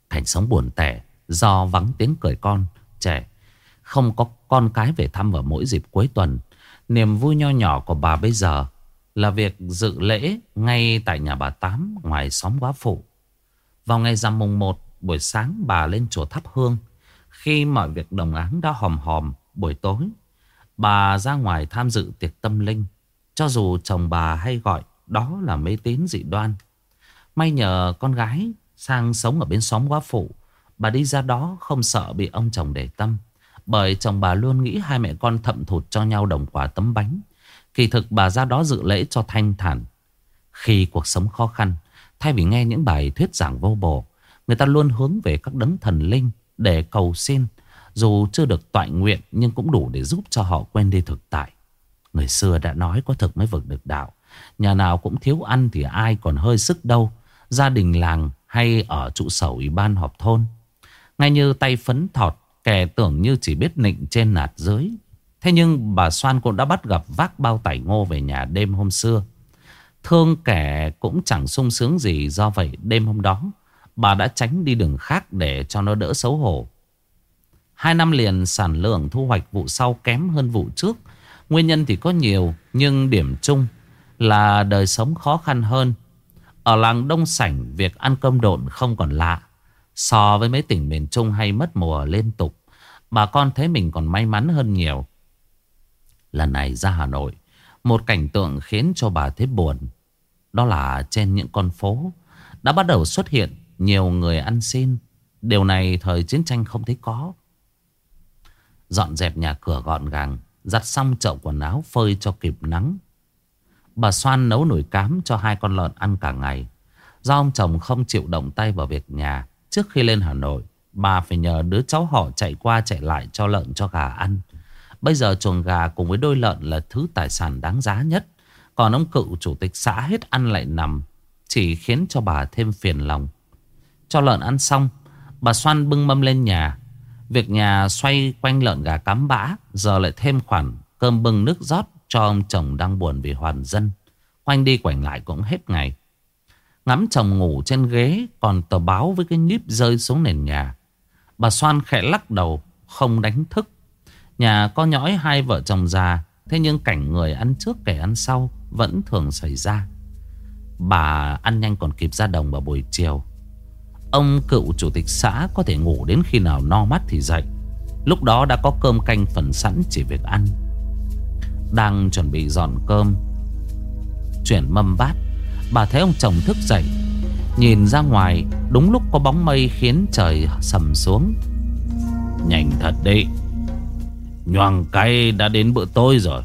Cảnh sống buồn tẻ do vắng tiếng cười con, trẻ. Không có con cái về thăm vào mỗi dịp cuối tuần. Niềm vui nho nhỏ của bà bây giờ là việc dự lễ ngay tại nhà bà Tám ngoài xóm quá phụ. Vào ngày rằm mùng 1 buổi sáng bà lên chùa thắp hương. Khi mọi việc đồng áng đã hòm hòm buổi tối, bà ra ngoài tham dự tiệc tâm linh. Cho dù chồng bà hay gọi đó là mê tín dị đoan. May nhờ con gái sang sống ở bên xóm quá phụ. Bà đi ra đó không sợ bị ông chồng để tâm. Bởi chồng bà luôn nghĩ hai mẹ con thậm thụt cho nhau đồng quả tấm bánh. Kỳ thực bà ra đó dự lễ cho thanh thản. Khi cuộc sống khó khăn, thay vì nghe những bài thuyết giảng vô bổ, người ta luôn hướng về các đấng thần linh để cầu xin. Dù chưa được tọa nguyện nhưng cũng đủ để giúp cho họ quen đi thực tại. Người xưa đã nói có thực mới vực được đạo. Nhà nào cũng thiếu ăn thì ai còn hơi sức đâu. Gia đình làng hay ở trụ sở ủy ban họp thôn. Ngay như tay phấn thọt, kẻ tưởng như chỉ biết nịnh trên nạt dưới. Thế nhưng bà Soan cũng đã bắt gặp vác bao tải ngô về nhà đêm hôm xưa. Thương kẻ cũng chẳng sung sướng gì do vậy đêm hôm đó. Bà đã tránh đi đường khác để cho nó đỡ xấu hổ. Hai năm liền sản lượng thu hoạch vụ sau kém hơn vụ trước. Nguyên nhân thì có nhiều nhưng điểm chung là đời sống khó khăn hơn. Ở làng Đông Sảnh việc ăn cơm độn không còn lạ. So với mấy tỉnh miền Trung hay mất mùa liên tục, bà con thấy mình còn may mắn hơn nhiều. Lần này ra Hà Nội, một cảnh tượng khiến cho bà thấy buồn. Đó là trên những con phố đã bắt đầu xuất hiện nhiều người ăn xin. Điều này thời chiến tranh không thấy có. Dọn dẹp nhà cửa gọn gàng, giặt xong chậu quần áo phơi cho kịp nắng. Bà Soan nấu nồi cám cho hai con lợn ăn cả ngày. Do ông chồng không chịu động tay vào việc nhà, trước khi lên Hà Nội, bà phải nhờ đứa cháu họ chạy qua chạy lại cho lợn cho gà ăn. Bây giờ chuồng gà cùng với đôi lợn là thứ tài sản đáng giá nhất. Còn ông cựu chủ tịch xã hết ăn lại nằm, chỉ khiến cho bà thêm phiền lòng. Cho lợn ăn xong, bà Soan bưng mâm lên nhà. Việc nhà xoay quanh lợn gà cắm bã, giờ lại thêm khoản cơm bưng nước rót cho ông chồng đang buồn vì hoàn dân. Quanh đi quảnh lại cũng hết ngày. Ngắm chồng ngủ trên ghế còn tờ báo với cái nhíp rơi xuống nền nhà. Bà Soan khẽ lắc đầu, không đánh thức. Nhà có nhõi hai vợ chồng già, thế nhưng cảnh người ăn trước kẻ ăn sau vẫn thường xảy ra. Bà ăn nhanh còn kịp ra đồng vào buổi chiều. Ông cựu chủ tịch xã có thể ngủ đến khi nào no mắt thì dậy. Lúc đó đã có cơm canh phần sẵn chỉ việc ăn. Đang chuẩn bị dọn cơm, Chuyển mâm bát, Bà thấy ông chồng thức dậy Nhìn ra ngoài, Đúng lúc có bóng mây khiến trời sầm xuống Nhanh thật đi Nhoàng cay đã đến bữa tối rồi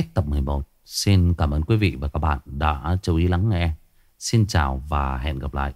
Hết tập 11. Xin cảm ơn quý vị và các bạn đã chú ý lắng nghe. Xin chào và hẹn gặp lại.